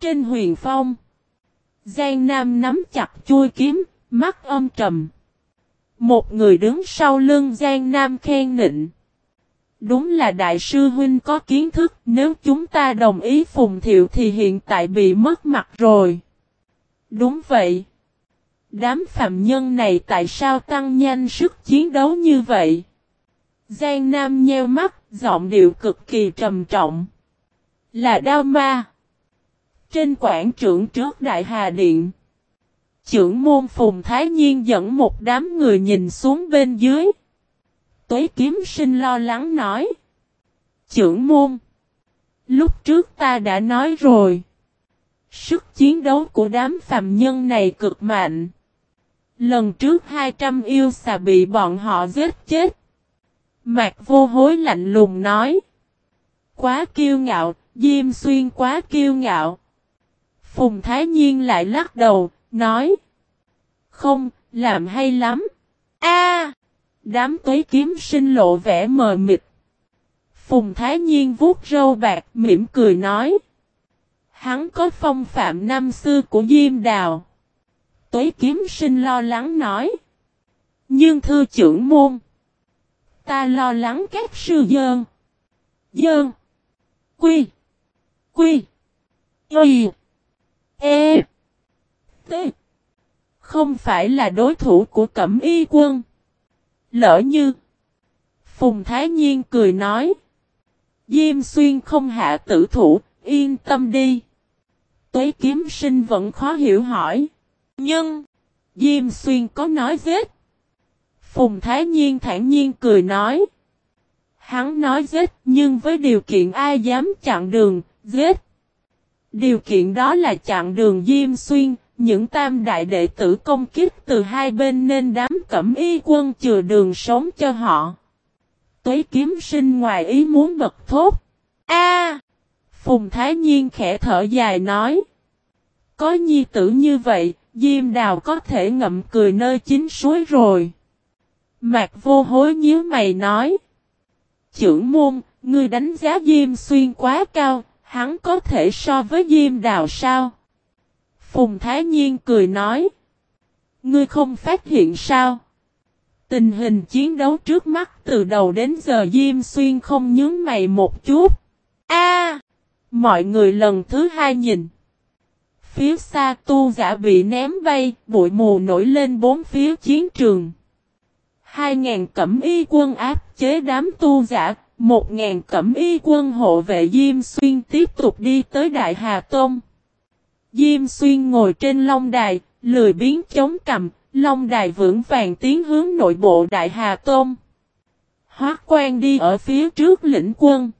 Trên huyền phong. Giang Nam nắm chặt chui kiếm, mắt âm trầm. Một người đứng sau lưng Giang Nam khen nịnh. Đúng là đại sư huynh có kiến thức, nếu chúng ta đồng ý phùng thiệu thì hiện tại bị mất mặt rồi. Đúng vậy. Đám phạm nhân này tại sao tăng nhanh sức chiến đấu như vậy? Giang Nam nheo mắt, giọng điệu cực kỳ trầm trọng. Là đao ma. Trên quảng trưởng trước Đại Hà Điện. Trưởng môn Phùng Thái Nhiên dẫn một đám người nhìn xuống bên dưới. Tuế kiếm sinh lo lắng nói. Trưởng môn. Lúc trước ta đã nói rồi. Sức chiến đấu của đám phàm nhân này cực mạnh. Lần trước 200 yêu xà bị bọn họ giết chết. Mạc vô hối lạnh lùng nói. Quá kiêu ngạo, Diêm Xuyên quá kiêu ngạo. Phùng Thái Nhiên lại lắc đầu, nói. Không, làm hay lắm. A, Đám tuế kiếm sinh lộ vẻ mờ mịt. Phùng Thái Nhiên vuốt râu bạc mỉm cười nói. Hắn có phong phạm năm xưa của Diêm Đào. Tuế kiếm sinh lo lắng nói. Nhưng thư trưởng môn. Ta lo lắng các sư dơn. Dơn. Quy. Quy. quy. E. T. Không phải là đối thủ của cẩm y quân. Lỡ như. Phùng Thái Nhiên cười nói. Diêm xuyên không hạ tử thủ, yên tâm đi. Tuế kiếm sinh vẫn khó hiểu hỏi. Nhưng, Diêm xuyên có nói giết. Phùng Thái Nhiên thản nhiên cười nói. Hắn nói giết nhưng với điều kiện ai dám chặn đường, giết. Điều kiện đó là chặn đường Diêm Xuyên, những tam đại đệ tử công kích từ hai bên nên đám cẩm y quân chừa đường sống cho họ. Tuế kiếm sinh ngoài ý muốn bật thốt. A! Phùng Thái Nhiên khẽ thở dài nói. Có nhi tử như vậy, Diêm Đào có thể ngậm cười nơi chính suối rồi. Mạc vô hối nhíu mày nói. Chưởng môn, ngươi đánh giá Diêm Xuyên quá cao, hắn có thể so với Diêm Đào sao? Phùng Thái Nhiên cười nói. Ngươi không phát hiện sao? Tình hình chiến đấu trước mắt từ đầu đến giờ Diêm Xuyên không nhướng mày một chút. A! mọi người lần thứ hai nhìn. Phía xa tu giả bị ném bay, bụi mù nổi lên bốn phía chiến trường. Hai ngàn cẩm y quân áp chế đám tu giả, một ngàn cẩm y quân hộ vệ Diêm Xuyên tiếp tục đi tới Đại Hà Tôn. Diêm Xuyên ngồi trên long đài, lười biến chống cầm, long đài vững vàng tiến hướng nội bộ Đại Hà Tôn. Hoác quan đi ở phía trước lĩnh quân.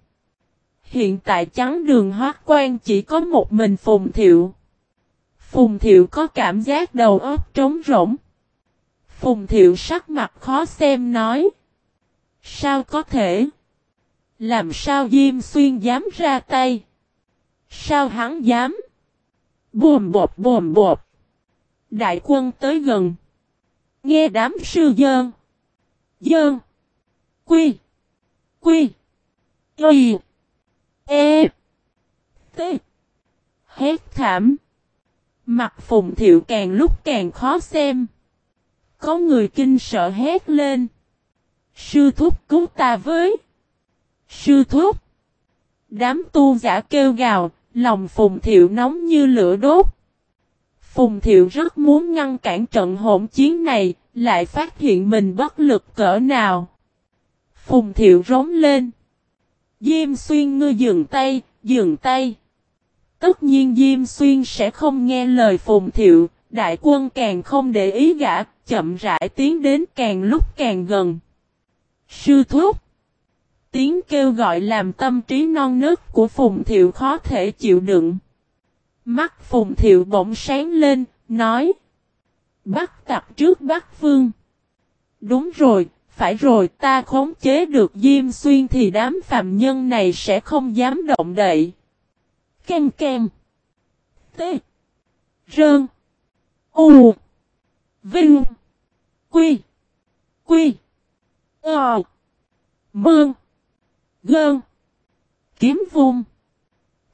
Hiện tại trắng đường hoác quan chỉ có một mình Phùng Thiệu. Phùng Thiệu có cảm giác đầu óc trống rỗng. Phùng Thiệu sắc mặt khó xem nói. Sao có thể? Làm sao Diêm Xuyên dám ra tay? Sao hắn dám? Bồm bột bồm bột. Đại quân tới gần. Nghe đám sư dơn. Dơn. Quy. Quy. Y. E. T. Hét thảm. Mặt phùng thiệu càng lúc càng khó xem. Có người kinh sợ hét lên. Sư thúc cứu ta với. Sư thúc. Đám tu giả kêu gào, lòng Phùng Thiệu nóng như lửa đốt. Phùng Thiệu rất muốn ngăn cản trận hỗn chiến này, lại phát hiện mình bất lực cỡ nào. Phùng Thiệu rống lên. Diêm xuyên ngư dừng tay, dừng tay. Tất nhiên Diêm xuyên sẽ không nghe lời Phùng Thiệu, đại quân càng không để ý gã, chậm rãi tiến đến càng lúc càng gần. Sư thúc tiếng kêu gọi làm tâm trí non nớt của Phùng Thiệu khó thể chịu đựng. Mắt Phùng Thiệu bỗng sáng lên, nói. Bắt tặc trước bắt vương. Đúng rồi, phải rồi ta khống chế được Diêm Xuyên thì đám phạm nhân này sẽ không dám động đậy. Ken ken. T. Rơn. U. Vinh. Quy. Quy. Ờ. Mương. Gơn. Kiếm vung.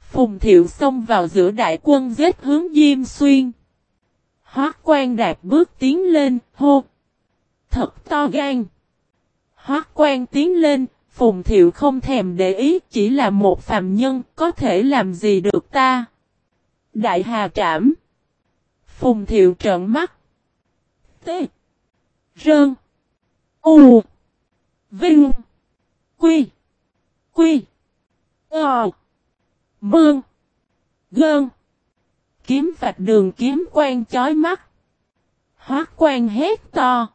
Phùng Thiệu xông vào giữa đại quân giết hướng Diêm Xuyên. Hoác quan đạp bước tiến lên, hô. Thật to gan. Hoác quan tiến lên, Phùng Thiệu không thèm để ý chỉ là một phàm nhân có thể làm gì được ta. Đại Hà Trảm. Phùng Thiệu trợn mắt. T. Rơn. U. Vinh. Quy. Quy. Ờ. Mương. Gơn. Kiếm vạch đường kiếm quan chói mắt. Hoác quan hét to.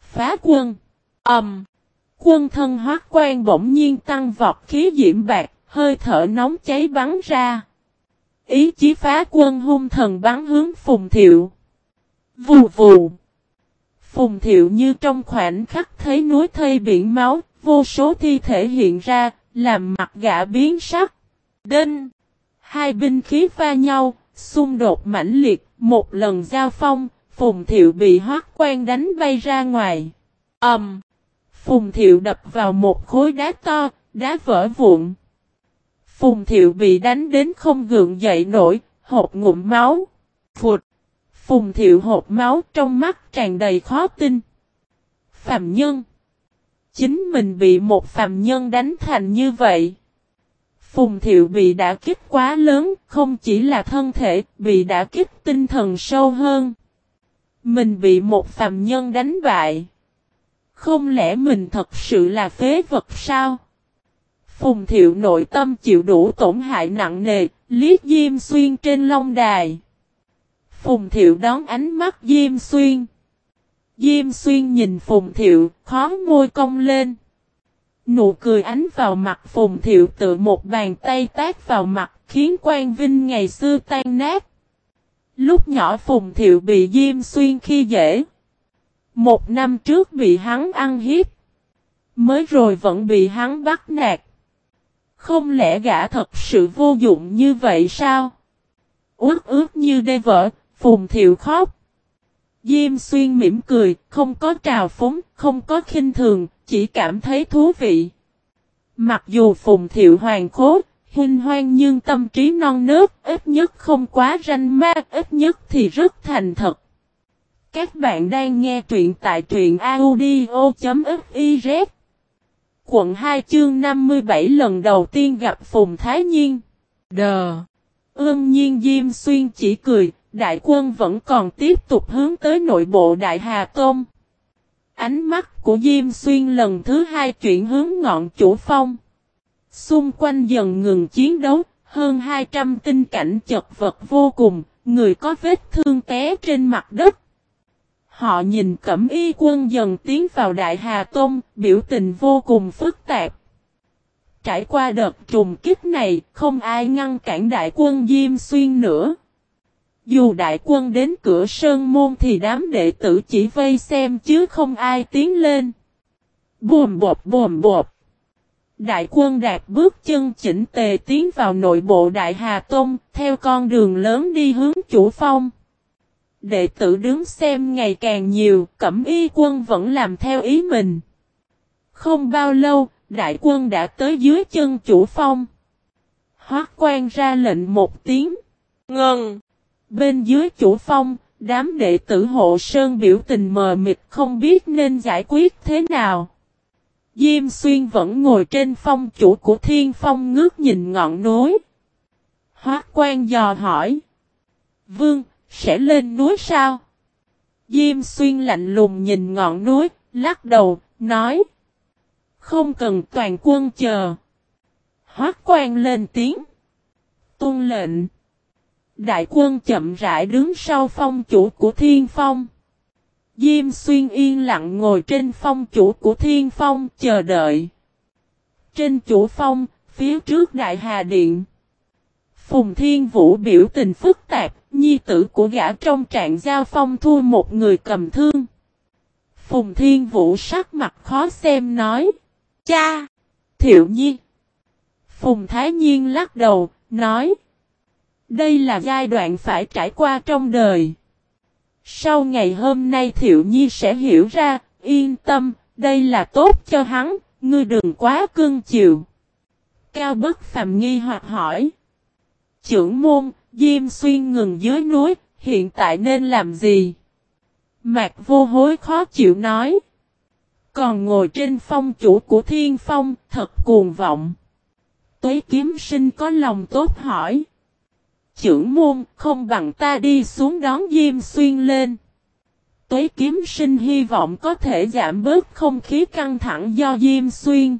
Phá quân. ầm, Quân thân hoác quan bỗng nhiên tăng vọt khí diễm bạc, hơi thở nóng cháy bắn ra. Ý chí phá quân hung thần bắn hướng Phùng Thiệu. Vù vù. Phùng Thiệu như trong khoảnh khắc thấy núi thây biển máu, vô số thi thể hiện ra, làm mặt gã biến sắc. Đinh. Hai binh khí pha nhau, xung đột mãnh liệt, một lần giao phong, Phùng Thiệu bị hoác quan đánh bay ra ngoài. Ẩm. Um. Phùng Thiệu đập vào một khối đá to, đá vỡ vụn. Phùng Thiệu bị đánh đến không gượng dậy nổi, hộp ngụm máu. Phụt! Phùng Thiệu hộp máu trong mắt tràn đầy khó tin. Phạm Nhân! Chính mình bị một phàm Nhân đánh thành như vậy. Phùng Thiệu bị đả kích quá lớn, không chỉ là thân thể, bị đả kích tinh thần sâu hơn. Mình bị một phàm Nhân đánh bại. Không lẽ mình thật sự là phế vật sao? Phùng thiệu nội tâm chịu đủ tổn hại nặng nề, liếc Diêm Xuyên trên long đài. Phùng thiệu đón ánh mắt Diêm Xuyên. Diêm Xuyên nhìn Phùng thiệu, khó môi cong lên. Nụ cười ánh vào mặt Phùng thiệu tự một bàn tay tác vào mặt, khiến quan vinh ngày xưa tan nát. Lúc nhỏ Phùng thiệu bị Diêm Xuyên khi dễ. Một năm trước bị hắn ăn hiếp. Mới rồi vẫn bị hắn bắt nạt. Không lẽ gã thật sự vô dụng như vậy sao? Ước ước như đê vỡ, phùng thiệu khóc. Diêm xuyên mỉm cười, không có trào phúng, không có khinh thường, chỉ cảm thấy thú vị. Mặc dù phùng thiệu hoàng khố, hình hoang nhưng tâm trí non nước, ít nhất không quá ranh ma, ít nhất thì rất thành thật. Các bạn đang nghe truyện tại truyện audio.fiz Quận 2 chương 57 lần đầu tiên gặp Phùng Thái Nhiên. Đờ. Ưm nhiên Diêm Xuyên chỉ cười, đại quân vẫn còn tiếp tục hướng tới nội bộ Đại Hà Tôn. Ánh mắt của Diêm Xuyên lần thứ hai chuyển hướng ngọn chủ phong. Xung quanh dần ngừng chiến đấu, hơn 200 tinh cảnh chật vật vô cùng, người có vết thương té trên mặt đất. Họ nhìn cẩm y quân dần tiến vào Đại Hà Tôn, biểu tình vô cùng phức tạp. Trải qua đợt trùng kích này, không ai ngăn cản đại quân Diêm Xuyên nữa. Dù đại quân đến cửa Sơn Môn thì đám đệ tử chỉ vây xem chứ không ai tiến lên. Bùm bột bùm bột. Đại quân đạt bước chân chỉnh tề tiến vào nội bộ Đại Hà tông theo con đường lớn đi hướng chủ phong. Đệ tử đứng xem ngày càng nhiều, cẩm y quân vẫn làm theo ý mình. Không bao lâu, đại quân đã tới dưới chân chủ phong. Hoác quan ra lệnh một tiếng. Ngân. Bên dưới chủ phong, đám đệ tử hộ sơn biểu tình mờ mịt không biết nên giải quyết thế nào. Diêm xuyên vẫn ngồi trên phong chủ của thiên phong ngước nhìn ngọn núi. Hoác quan dò hỏi. Vương, sẽ lên núi sao? Diêm xuyên lạnh lùng nhìn ngọn núi, lắc đầu, nói. Không cần toàn quân chờ. Hoác quan lên tiếng. Tôn lệnh. Đại quân chậm rãi đứng sau phong chủ của thiên phong. Diêm xuyên yên lặng ngồi trên phong chủ của thiên phong chờ đợi. Trên chủ phong, phía trước đại hà điện. Phùng Thiên Vũ biểu tình phức tạp, nhi tử của gã trong trạng giao phong thua một người cầm thương. Phùng Thiên Vũ sắc mặt khó xem nói. Cha! Thiệu Nhi! Phùng Thái Nhiên lắc đầu, nói. Đây là giai đoạn phải trải qua trong đời. Sau ngày hôm nay Thiệu Nhi sẽ hiểu ra, yên tâm, đây là tốt cho hắn, ngươi đừng quá cưng chịu Cao bất phàm nghi hoặc hỏi. Trưởng môn, Diêm Xuyên ngừng dưới núi, hiện tại nên làm gì? Mạc vô hối khó chịu nói. Còn ngồi trên phong chủ của thiên phong, thật cuồng vọng. Tuế kiếm sinh có lòng tốt hỏi. Trưởng môn, không bằng ta đi xuống đón Diêm Xuyên lên. Tuế kiếm sinh hy vọng có thể giảm bớt không khí căng thẳng do Diêm Xuyên.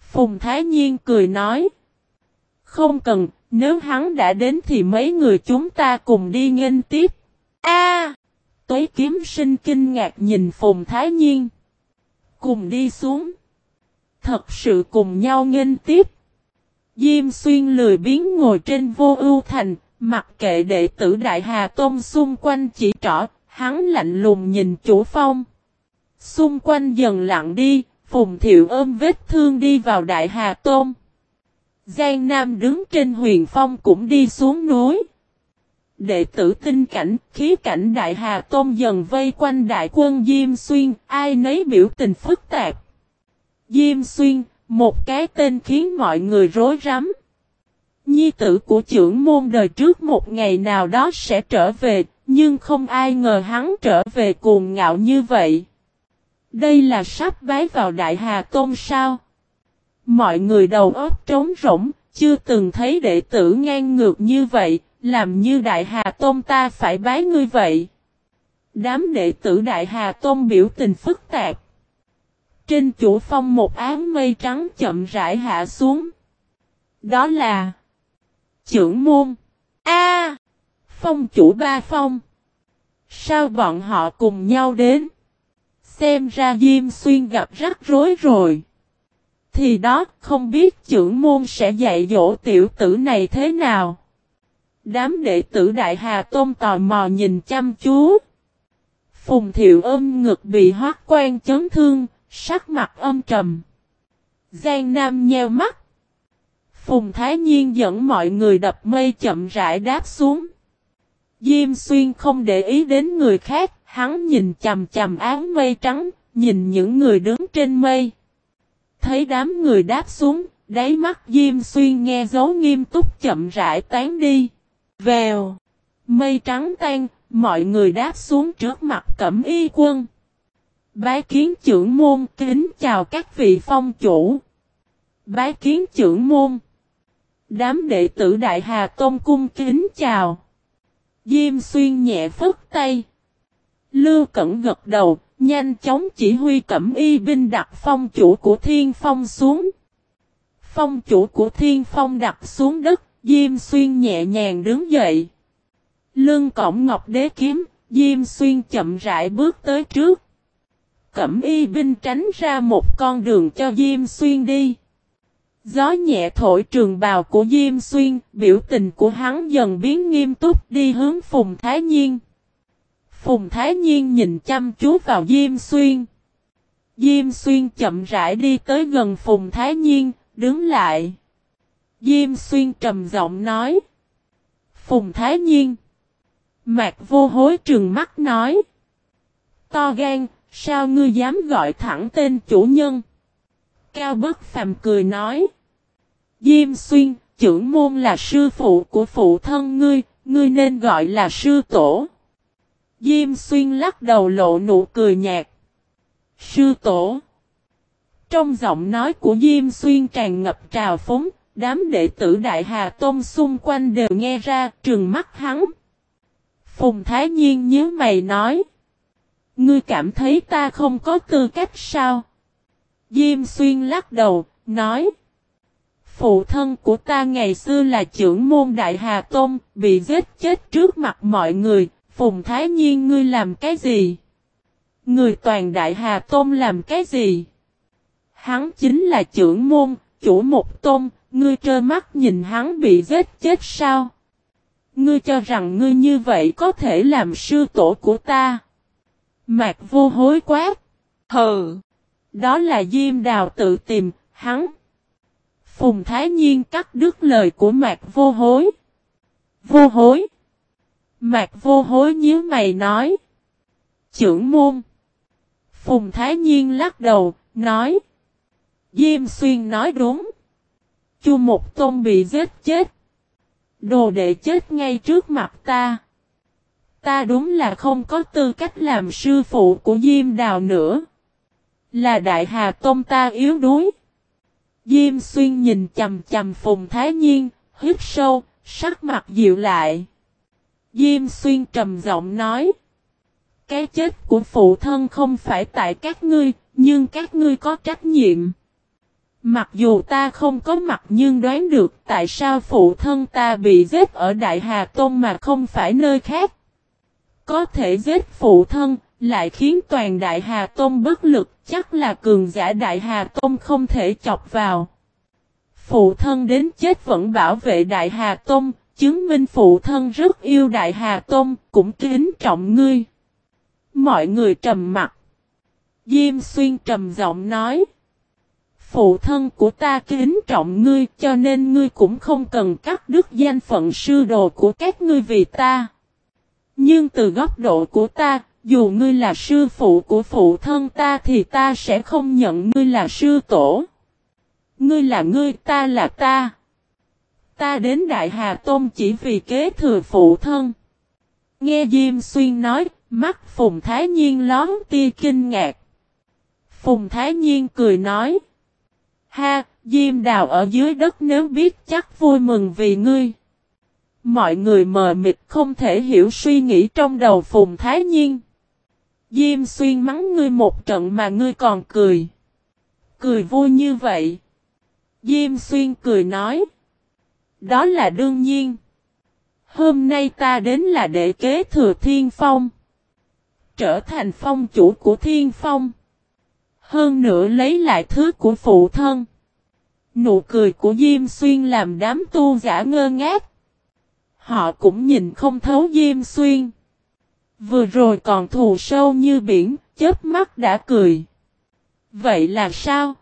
Phùng Thái Nhiên cười nói. Không cần, nếu hắn đã đến thì mấy người chúng ta cùng đi nghênh tiếp. A! Tuế kiếm sinh kinh ngạc nhìn Phùng Thái Nhiên. Cùng đi xuống. Thật sự cùng nhau nghênh tiếp. Diêm xuyên lười biến ngồi trên vô ưu thành, mặc kệ đệ tử Đại Hà Tôn xung quanh chỉ trỏ, hắn lạnh lùng nhìn chủ phong. Xung quanh dần lặng đi, Phùng Thiệu ôm vết thương đi vào Đại Hà Tôn. Giang Nam đứng trên huyền phong cũng đi xuống núi. Đệ tử tinh cảnh, khí cảnh Đại Hà Tôn dần vây quanh đại quân Diêm Xuyên, ai nấy biểu tình phức tạp. Diêm Xuyên, một cái tên khiến mọi người rối rắm. Nhi tử của trưởng môn đời trước một ngày nào đó sẽ trở về, nhưng không ai ngờ hắn trở về cuồng ngạo như vậy. Đây là sắp bái vào Đại Hà Tôn sao? Mọi người đầu óc trống rỗng, chưa từng thấy đệ tử ngang ngược như vậy, làm như Đại Hà Tôn ta phải bái ngươi vậy. Đám đệ tử Đại Hà Tôn biểu tình phức tạp. Trên chủ phong một ám mây trắng chậm rãi hạ xuống. Đó là trưởng môn. A, phong chủ ba phong. Sao bọn họ cùng nhau đến? Xem ra Diêm Xuyên gặp rắc rối rồi. Thì đó không biết trưởng môn sẽ dạy dỗ tiểu tử này thế nào. Đám đệ tử Đại Hà Tôn tò mò nhìn chăm chú. Phùng thiệu ôm ngực bị hoác quan chấn thương, sắc mặt âm trầm. Giang Nam nheo mắt. Phùng Thái Nhiên dẫn mọi người đập mây chậm rãi đáp xuống. Diêm Xuyên không để ý đến người khác, hắn nhìn chầm chầm áng mây trắng, nhìn những người đứng trên mây. Thấy đám người đáp xuống, đáy mắt Diêm Xuyên nghe dấu nghiêm túc chậm rãi tán đi. Vèo. Mây trắng tan, mọi người đáp xuống trước mặt cẩm y quân. Bái kiến trưởng môn kính chào các vị phong chủ. Bái kiến trưởng môn. Đám đệ tử Đại Hà Tôn cung kính chào. Diêm xuyên nhẹ phất tay. Lưu Cẩn gật đầu, nhanh chóng chỉ huy cẩm y binh đặt phong chủ của thiên phong xuống. Phong chủ của thiên phong đặt xuống đất, Diêm xuyên nhẹ nhàng đứng dậy. Lưng cổng ngọc đế kiếm, Diêm xuyên chậm rãi bước tới trước. Cẩm y binh tránh ra một con đường cho Diêm xuyên đi. Gió nhẹ thổi trường bào của Diêm Xuyên, biểu tình của hắn dần biến nghiêm túc đi hướng Phùng Thái Nhiên. Phùng Thái Nhiên nhìn chăm chú vào Diêm Xuyên. Diêm Xuyên chậm rãi đi tới gần Phùng Thái Nhiên, đứng lại. Diêm Xuyên trầm giọng nói. Phùng Thái Nhiên. Mạc vô hối trường mắt nói. To gan, sao ngươi dám gọi thẳng tên chủ nhân? Cao bất phàm cười nói. Diêm xuyên, trưởng môn là sư phụ của phụ thân ngươi, ngươi nên gọi là sư tổ. Diêm xuyên lắc đầu lộ nụ cười nhạt. Sư tổ. Trong giọng nói của Diêm xuyên tràn ngập trào phúng, đám đệ tử Đại Hà Tôn xung quanh đều nghe ra trừng mắt hắn. Phùng Thái Nhiên nhớ mày nói. Ngươi cảm thấy ta không có tư cách sao? Diêm xuyên lắc đầu, nói. Phụ thân của ta ngày xưa là trưởng môn Đại Hà Tôn, bị giết chết trước mặt mọi người, Phùng Thái Nhiên ngươi làm cái gì? Người toàn Đại Hà Tôn làm cái gì? Hắn chính là trưởng môn, chủ một tôn, ngươi trơ mắt nhìn hắn bị giết chết sao? Ngươi cho rằng ngươi như vậy có thể làm sư tổ của ta? Mạc vô hối quát. Hừ! Đó là Diêm Đào tự tìm, hắn. Phùng Thái Nhiên cắt đứt lời của Mạc Vô Hối. Vô Hối. Mạc Vô Hối nhíu mày nói. Trưởng môn. Phùng Thái Nhiên lắc đầu, nói. Diêm Xuyên nói đúng. Chu Một Tôn bị giết chết. Đồ đệ chết ngay trước mặt ta. Ta đúng là không có tư cách làm sư phụ của Diêm Đào nữa. Là Đại Hà Tông ta yếu đuối. Diêm Xuyên nhìn chầm chầm Phùng Thái Nhiên, hít sâu, sắc mặt dịu lại. Diêm Xuyên trầm giọng nói. Cái chết của phụ thân không phải tại các ngươi, nhưng các ngươi có trách nhiệm. Mặc dù ta không có mặt nhưng đoán được tại sao phụ thân ta bị giết ở Đại Hà Tôn mà không phải nơi khác. Có thể giết phụ thân, lại khiến toàn Đại Hà Tôn bất lực, chắc là cường giả Đại Hà Tôn không thể chọc vào. Phụ thân đến chết vẫn bảo vệ Đại Hà Tôn, chứng minh phụ thân rất yêu Đại Hà Tôn, cũng kính trọng ngươi. Mọi người trầm mặt. Diêm xuyên trầm giọng nói. Phụ thân của ta kính trọng ngươi cho nên ngươi cũng không cần cắt đứt danh phận sư đồ của các ngươi vì ta. Nhưng từ góc độ của ta, dù ngươi là sư phụ của phụ thân ta thì ta sẽ không nhận ngươi là sư tổ. Ngươi là ngươi, ta là ta. Ta đến Đại Hà Tôn chỉ vì kế thừa phụ thân. Nghe Diêm Xuyên nói, mắt Phùng Thái Nhiên lón tia kinh ngạc. Phùng Thái Nhiên cười nói. Ha, Diêm Đào ở dưới đất nếu biết chắc vui mừng vì ngươi. Mọi người mờ mịt không thể hiểu suy nghĩ trong đầu Phùng Thái Nhiên. Diêm xuyên mắng ngươi một trận mà ngươi còn cười. Cười vui như vậy. Diêm xuyên cười nói. Đó là đương nhiên. Hôm nay ta đến là để kế thừa thiên phong. Trở thành phong chủ của thiên phong. Hơn nữa lấy lại thứ của phụ thân. Nụ cười của Diêm Xuyên làm đám tu giả ngơ ngác. Họ cũng nhìn không thấu Diêm Xuyên. Vừa rồi còn thù sâu như biển, chết mắt đã cười. Vậy là sao?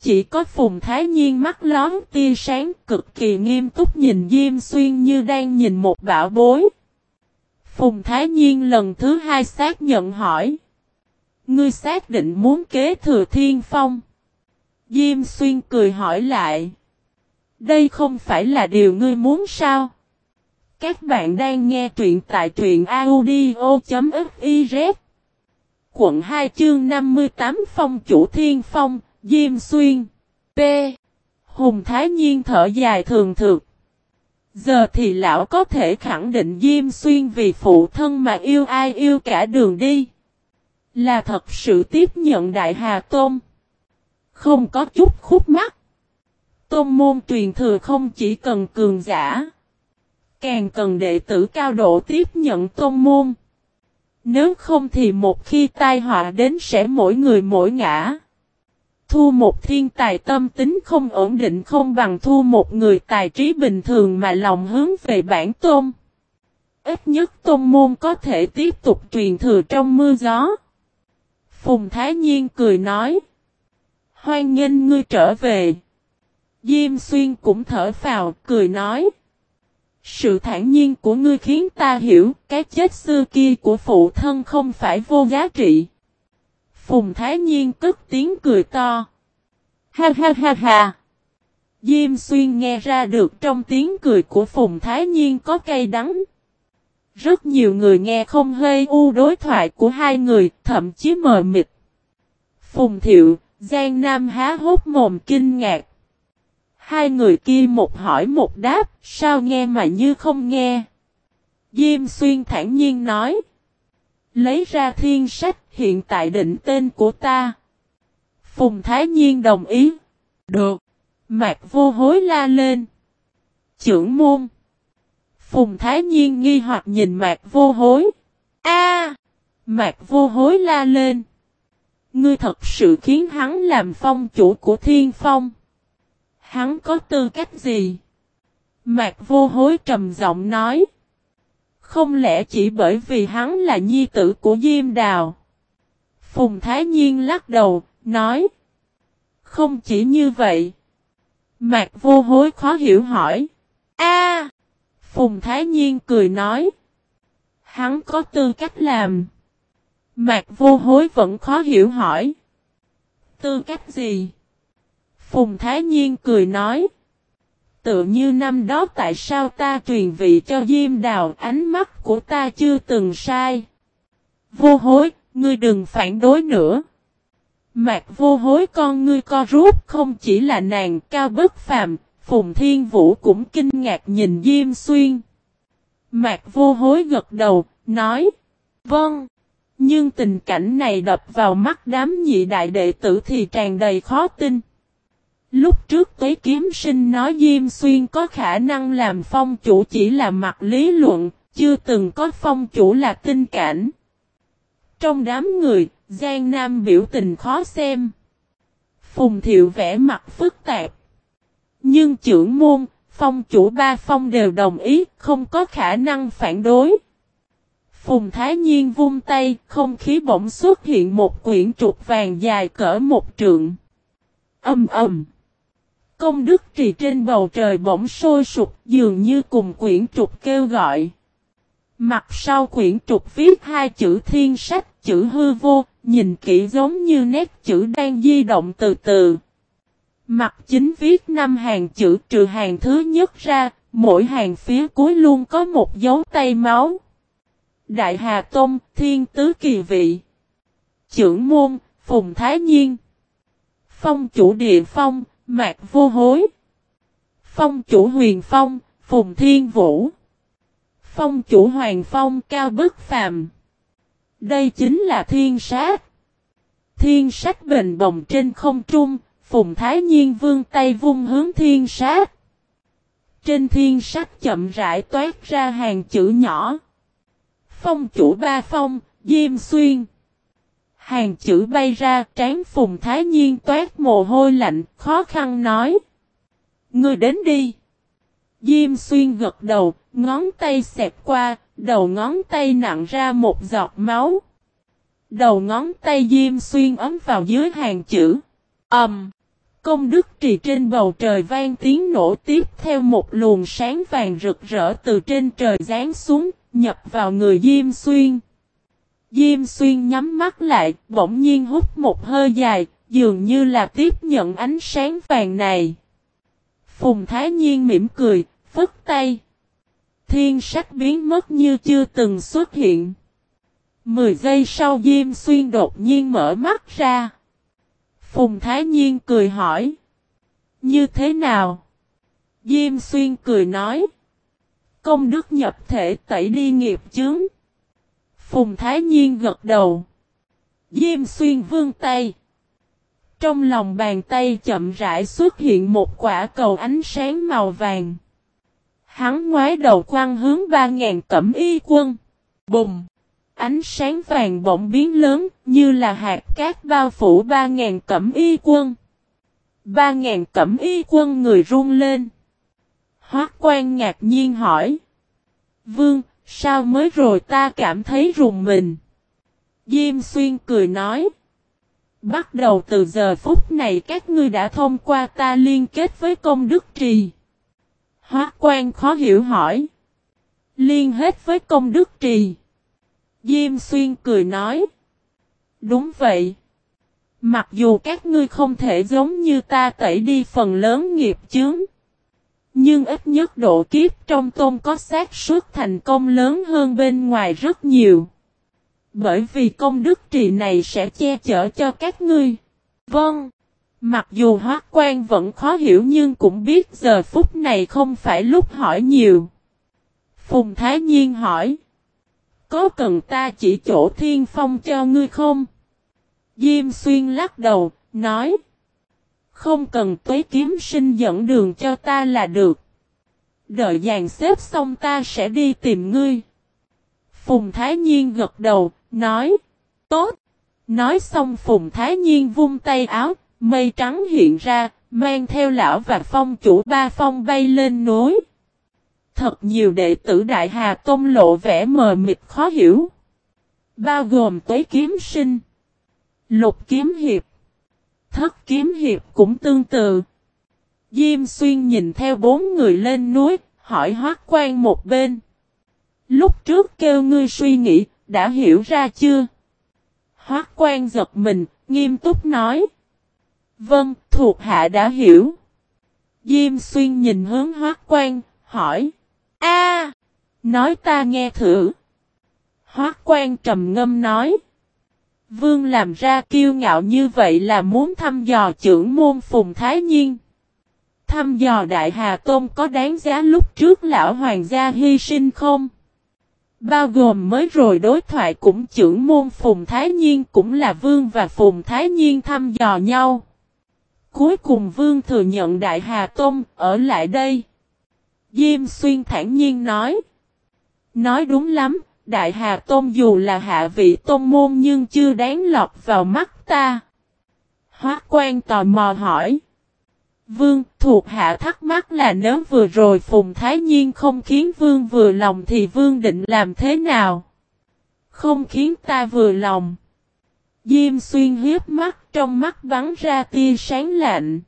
Chỉ có Phùng Thái Nhiên mắt lón tia sáng cực kỳ nghiêm túc nhìn Diêm Xuyên như đang nhìn một bảo bối. Phùng Thái Nhiên lần thứ hai xác nhận hỏi. Ngươi xác định muốn kế thừa thiên phong. Diêm Xuyên cười hỏi lại. Đây không phải là điều ngươi muốn sao? Các bạn đang nghe truyện tại truyện audio.fiz Quận 2 chương 58 Phong chủ thiên phong, Diêm Xuyên P. Hùng Thái Nhiên thở dài thường thực. Giờ thì lão có thể khẳng định Diêm Xuyên vì phụ thân mà yêu ai yêu cả đường đi. Là thật sự tiếp nhận Đại Hà Tôn. Không có chút khúc mắc Tôn môn truyền thừa không chỉ cần cường giả càng cần đệ tử cao độ tiếp nhận tôn môn. Nếu không thì một khi tai họa đến sẽ mỗi người mỗi ngã. Thu một thiên tài tâm tính không ổn định không bằng thu một người tài trí bình thường mà lòng hướng về bản tôn. Ít nhất tôn môn có thể tiếp tục truyền thừa trong mưa gió. Phùng Thái Nhiên cười nói. Hoan nghênh ngươi trở về. Diêm Xuyên cũng thở phào, cười nói. Sự thản nhiên của ngươi khiến ta hiểu cái chết xưa kia của phụ thân không phải vô giá trị. Phùng Thái Nhiên cất tiếng cười to. Ha ha ha ha. Diêm xuyên nghe ra được trong tiếng cười của Phùng Thái Nhiên có cay đắng. Rất nhiều người nghe không hê u đối thoại của hai người, thậm chí mờ mịt. Phùng Thiệu, Giang Nam há hốt mồm kinh ngạc. Hai người kia một hỏi một đáp, sao nghe mà như không nghe. Diêm xuyên thản nhiên nói. Lấy ra thiên sách hiện tại định tên của ta. Phùng Thái Nhiên đồng ý. Được. Mạc vô hối la lên. Chưởng môn. Phùng Thái Nhiên nghi hoặc nhìn Mạc vô hối. A! Mạc vô hối la lên. Ngươi thật sự khiến hắn làm phong chủ của thiên phong. Hắn có tư cách gì? Mạc vô hối trầm giọng nói. Không lẽ chỉ bởi vì hắn là nhi tử của Diêm Đào? Phùng Thái Nhiên lắc đầu, nói. Không chỉ như vậy. Mạc vô hối khó hiểu hỏi. A! Phùng Thái Nhiên cười nói. Hắn có tư cách làm. Mạc vô hối vẫn khó hiểu hỏi. Tư cách gì? Phùng Thái Nhiên cười nói. tự như năm đó tại sao ta truyền vị cho Diêm Đào ánh mắt của ta chưa từng sai. Vô hối, ngươi đừng phản đối nữa. Mạc vô hối con ngươi co rút không chỉ là nàng cao bất phàm, Phùng Thiên Vũ cũng kinh ngạc nhìn Diêm Xuyên. Mạc vô hối gật đầu, nói, vâng. Nhưng tình cảnh này đập vào mắt đám nhị đại đệ tử thì tràn đầy khó tin. Lúc trước Tuế Kiếm Sinh nói Diêm Xuyên có khả năng làm phong chủ chỉ là mặt lý luận, chưa từng có phong chủ là tinh cảnh. Trong đám người, Giang Nam biểu tình khó xem. Phùng Thiệu vẽ mặt phức tạp. Nhưng trưởng môn, phong chủ ba phong đều đồng ý, không có khả năng phản đối. Phùng Thái Nhiên vung tay, không khí bỗng xuất hiện một quyển trục vàng dài cỡ một trượng. Âm ầm. Công đức trì trên bầu trời bỗng sôi sụp dường như cùng quyển trục kêu gọi. Mặt sau quyển trục viết hai chữ thiên sách, chữ hư vô, nhìn kỹ giống như nét chữ đang di động từ từ. Mặt chính viết năm hàng chữ trừ hàng thứ nhất ra, mỗi hàng phía cuối luôn có một dấu tay máu. Đại Hà Tông, Thiên Tứ Kỳ Vị. Trưởng môn, Phùng Thái Nhiên. Phong chủ địa phong, Mạc Vô Hối. Phong chủ huyền phong, Phùng Thiên Vũ. Phong chủ hoàng phong cao bức phàm. Đây chính là thiên sát. Thiên sát bền bồng trên không trung, Phùng Thái Nhiên vương tay vung hướng thiên sát. Trên thiên sát chậm rãi toát ra hàng chữ nhỏ. Phong chủ ba phong, Diêm Xuyên. Hàng chữ bay ra, trán Phùng Thái Nhiên toát mồ hôi lạnh, khó khăn nói. Ngươi đến đi. Diêm Xuyên gật đầu, ngón tay xẹp qua, đầu ngón tay nặng ra một giọt máu. Đầu ngón tay Diêm Xuyên ấm vào dưới hàng chữ. Ẩm. Um, công đức trì trên bầu trời vang tiếng nổ tiếp theo một luồng sáng vàng rực rỡ từ trên trời rán xuống, nhập vào người Diêm Xuyên. Diêm Xuyên nhắm mắt lại, bỗng nhiên hút một hơi dài, dường như là tiếp nhận ánh sáng vàng này. Phùng Thái Nhiên mỉm cười, phất tay. Thiên sắc biến mất như chưa từng xuất hiện. Mười giây sau Diêm Xuyên đột nhiên mở mắt ra. Phùng Thái Nhiên cười hỏi. Như thế nào? Diêm Xuyên cười nói. Công đức nhập thể tẩy đi nghiệp chướng. Phùng Thái Nhiên gật đầu. Diêm Xuyên vương tay. Trong lòng bàn tay chậm rãi xuất hiện một quả cầu ánh sáng màu vàng. Hắn ngoái đầu quăng hướng ba ngàn cẩm y quân. Bùng! Ánh sáng vàng bỗng biến lớn như là hạt cát bao phủ ba ngàn cẩm y quân. Ba ngàn cẩm y quân người run lên. Hoác quan ngạc nhiên hỏi. Vương, sao mới rồi ta cảm thấy rùng mình? Diêm xuyên cười nói. Bắt đầu từ giờ phút này các ngươi đã thông qua ta liên kết với công đức trì. Hóa quan khó hiểu hỏi. Liên hết với công đức trì. Diêm xuyên cười nói. Đúng vậy. Mặc dù các ngươi không thể giống như ta tẩy đi phần lớn nghiệp chướng. Nhưng ít nhất độ kiếp trong tôm có xác suất thành công lớn hơn bên ngoài rất nhiều. Bởi vì công đức trì này sẽ che chở cho các ngươi. Vâng. Mặc dù hóa quan vẫn khó hiểu nhưng cũng biết giờ phút này không phải lúc hỏi nhiều. Phùng Thái Nhiên hỏi. Có cần ta chỉ chỗ thiên phong cho ngươi không? Diêm xuyên lắc đầu, nói. Không cần tuế kiếm sinh dẫn đường cho ta là được. Đợi dàn xếp xong ta sẽ đi tìm ngươi. Phùng Thái Nhiên gật đầu, nói. Tốt. Nói xong Phùng Thái Nhiên vung tay áo, mây trắng hiện ra, mang theo lão và phong chủ ba phong bay lên núi. Thật nhiều đệ tử Đại Hà Tông lộ vẻ mờ mịt khó hiểu. Bao gồm tuế kiếm sinh. Lục kiếm hiệp. Thất kiếm hiệp cũng tương tự. Diêm xuyên nhìn theo bốn người lên núi, hỏi hoác quan một bên. Lúc trước kêu ngươi suy nghĩ, đã hiểu ra chưa? Hoác quan giật mình, nghiêm túc nói. Vâng, thuộc hạ đã hiểu. Diêm xuyên nhìn hướng hoác quan, hỏi. a Nói ta nghe thử. Hoác quan trầm ngâm nói. Vương làm ra kiêu ngạo như vậy là muốn thăm dò trưởng môn Phùng Thái Nhiên. Thăm dò Đại Hà Tôn có đáng giá lúc trước lão hoàng gia hy sinh không? Bao gồm mới rồi đối thoại cũng trưởng môn Phùng Thái Nhiên cũng là Vương và Phùng Thái Nhiên thăm dò nhau. Cuối cùng Vương thừa nhận Đại Hà Tôn ở lại đây. Diêm Xuyên thản nhiên nói. Nói đúng lắm, Đại Hà Tôn dù là hạ vị tôn môn nhưng chưa đáng lọt vào mắt ta. Hóa quan tò mò hỏi. Vương, thuộc hạ thắc mắc là nếu vừa rồi Phùng Thái Nhiên không khiến Vương vừa lòng thì Vương định làm thế nào? Không khiến ta vừa lòng. Diêm xuyên hiếp mắt, trong mắt bắn ra tia sáng lạnh.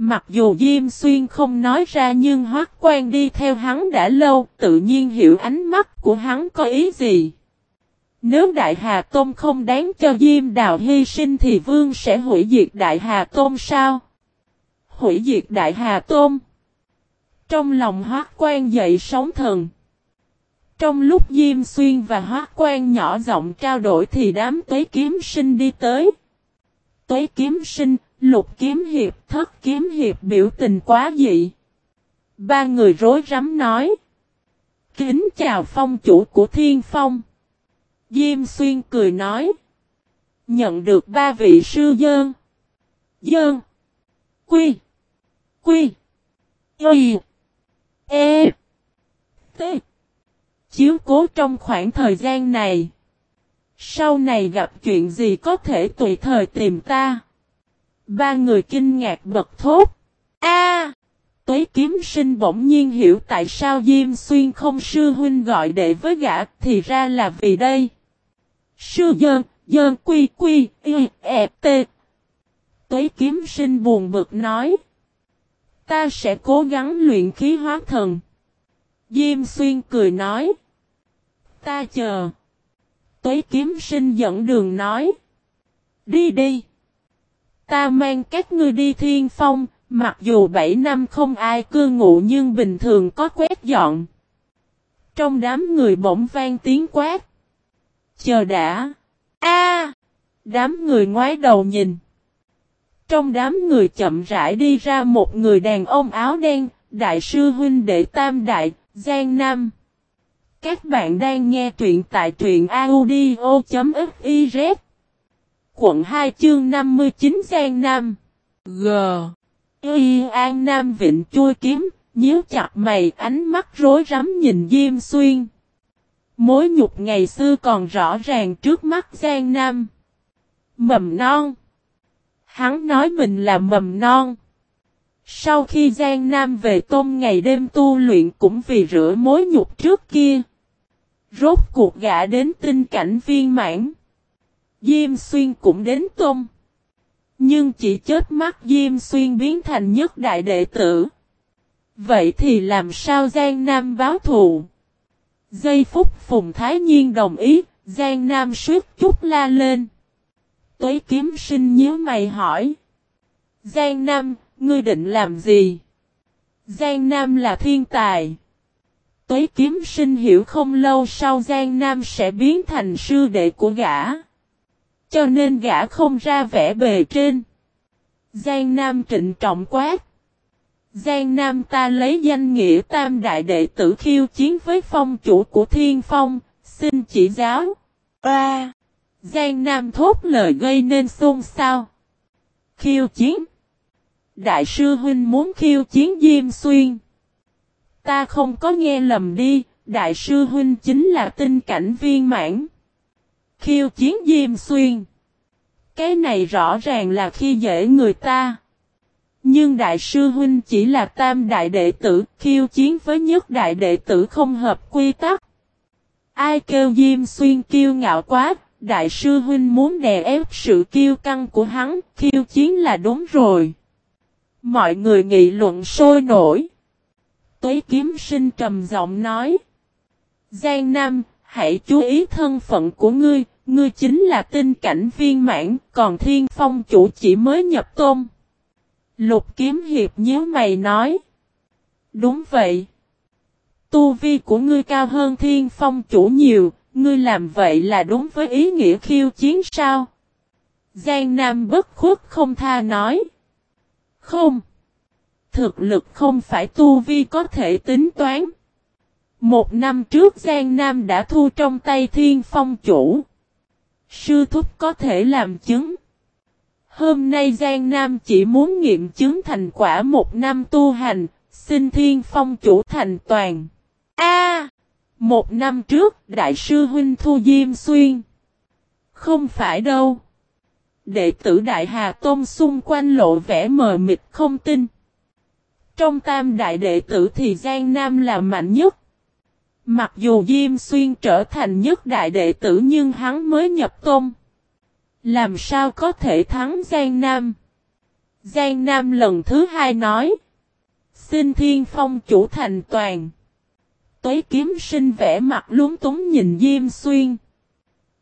Mặc dù Diêm Xuyên không nói ra nhưng hoác quan đi theo hắn đã lâu, tự nhiên hiểu ánh mắt của hắn có ý gì. Nếu Đại Hà Tôn không đáng cho Diêm Đào hy sinh thì Vương sẽ hủy diệt Đại Hà Tôn sao? Hủy diệt Đại Hà Tôn. Trong lòng hoác quan dậy sóng thần. Trong lúc Diêm Xuyên và hoác quan nhỏ giọng trao đổi thì đám tuế kiếm sinh đi tới. Tuế kiếm sinh, Lục kiếm hiệp, thất kiếm hiệp biểu tình quá dị. Ba người rối rắm nói. Kính chào phong chủ của thiên phong. Diêm xuyên cười nói. Nhận được ba vị sư dơn. Dơn. Quy. Quy. Y. E. T. Chiếu cố trong khoảng thời gian này. Sau này gặp chuyện gì có thể tùy thời tìm ta. Ba người kinh ngạc bật thốt. A! Tuế kiếm sinh bỗng nhiên hiểu tại sao Diêm Xuyên không sư huynh gọi đệ với gã thì ra là vì đây. Sư dơn, dơn quy quy, y, e, t. Tuế kiếm sinh buồn bực nói. Ta sẽ cố gắng luyện khí hóa thần. Diêm Xuyên cười nói. Ta chờ. Tuế kiếm sinh dẫn đường nói. Đi đi. Ta mang các ngươi đi thiên phong, mặc dù 7 năm không ai cư ngụ nhưng bình thường có quét dọn. Trong đám người bỗng vang tiếng quát. Chờ đã. A! đám người ngoái đầu nhìn. Trong đám người chậm rãi đi ra một người đàn ông áo đen, đại sư huynh đệ tam đại, Giang Nam. Các bạn đang nghe truyện tại truyện audio.fif quận 2 chương 59 Giang Nam. G. Y An Nam Vịnh chui kiếm, nhíu chặt mày ánh mắt rối rắm nhìn Diêm Xuyên. Mối nhục ngày xưa còn rõ ràng trước mắt Giang Nam. Mầm non. Hắn nói mình là mầm non. Sau khi Giang Nam về tôm ngày đêm tu luyện cũng vì rửa mối nhục trước kia. Rốt cuộc gã đến tinh cảnh viên mãn. Diêm Xuyên cũng đến tung. Nhưng chỉ chết mắt Diêm Xuyên biến thành nhất đại đệ tử. Vậy thì làm sao Giang Nam báo thù? Giây phút Phùng Thái Nhiên đồng ý, Giang Nam suýt chút la lên. Tuế kiếm sinh nhớ mày hỏi. Giang Nam, ngươi định làm gì? Giang Nam là thiên tài. Tuế kiếm sinh hiểu không lâu sau Giang Nam sẽ biến thành sư đệ của gã. Cho nên gã không ra vẻ bề trên. Giang Nam trịnh trọng quát. Giang Nam ta lấy danh nghĩa tam đại đệ tử khiêu chiến với phong chủ của thiên phong, xin chỉ giáo. À, Giang Nam thốt lời gây nên xôn xao. Khiêu chiến. Đại sư huynh muốn khiêu chiến Diêm Xuyên. Ta không có nghe lầm đi, đại sư huynh chính là tinh cảnh viên mãn. Khiêu chiến Diêm Xuyên. Cái này rõ ràng là khi dễ người ta. Nhưng đại sư huynh chỉ là tam đại đệ tử, khiêu chiến với nhất đại đệ tử không hợp quy tắc. Ai kêu Diêm Xuyên kiêu ngạo quá, đại sư huynh muốn đè ép sự kiêu căng của hắn, khiêu chiến là đúng rồi. Mọi người nghị luận sôi nổi. Tuế kiếm sinh trầm giọng nói. Giang Nam, hãy chú ý thân phận của ngươi, ngươi chính là tinh cảnh viên mãn, còn thiên phong chủ chỉ mới nhập tôn. Lục kiếm hiệp nhớ mày nói. Đúng vậy. Tu vi của ngươi cao hơn thiên phong chủ nhiều, ngươi làm vậy là đúng với ý nghĩa khiêu chiến sao? Giang Nam bất khuất không tha nói. Không. Thực lực không phải tu vi có thể tính toán. Một năm trước Giang Nam đã thu trong tay thiên phong chủ. Sư thúc có thể làm chứng. Hôm nay Giang Nam chỉ muốn nghiệm chứng thành quả một năm tu hành, xin thiên phong chủ thành toàn. A, Một năm trước, Đại sư Huynh Thu Diêm Xuyên. Không phải đâu. Đệ tử Đại Hà Tôn xung quanh lộ vẻ mờ mịt không tin. Trong tam đại đệ tử thì Giang Nam là mạnh nhất. Mặc dù Diêm Xuyên trở thành nhất đại đệ tử nhưng hắn mới nhập tôn. Làm sao có thể thắng Giang Nam? Giang Nam lần thứ hai nói. Xin Thiên Phong chủ thành toàn. Tuế kiếm sinh vẽ mặt lúng túng nhìn Diêm Xuyên.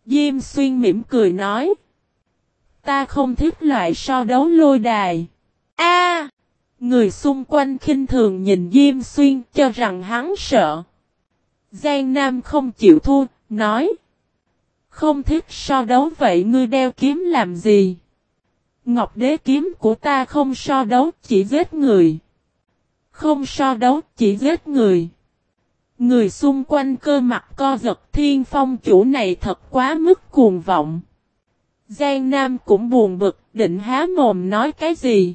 Diêm Xuyên mỉm cười nói. Ta không thích loại so đấu lôi đài. A, Người xung quanh khinh thường nhìn Diêm Xuyên cho rằng hắn sợ. Giang Nam không chịu thua, nói. Không thích so đấu vậy ngươi đeo kiếm làm gì? Ngọc đế kiếm của ta không so đấu chỉ giết người. Không so đấu chỉ giết người. Người xung quanh cơ mặt co giật thiên phong chủ này thật quá mức cuồng vọng. Giang Nam cũng buồn bực định há mồm nói cái gì.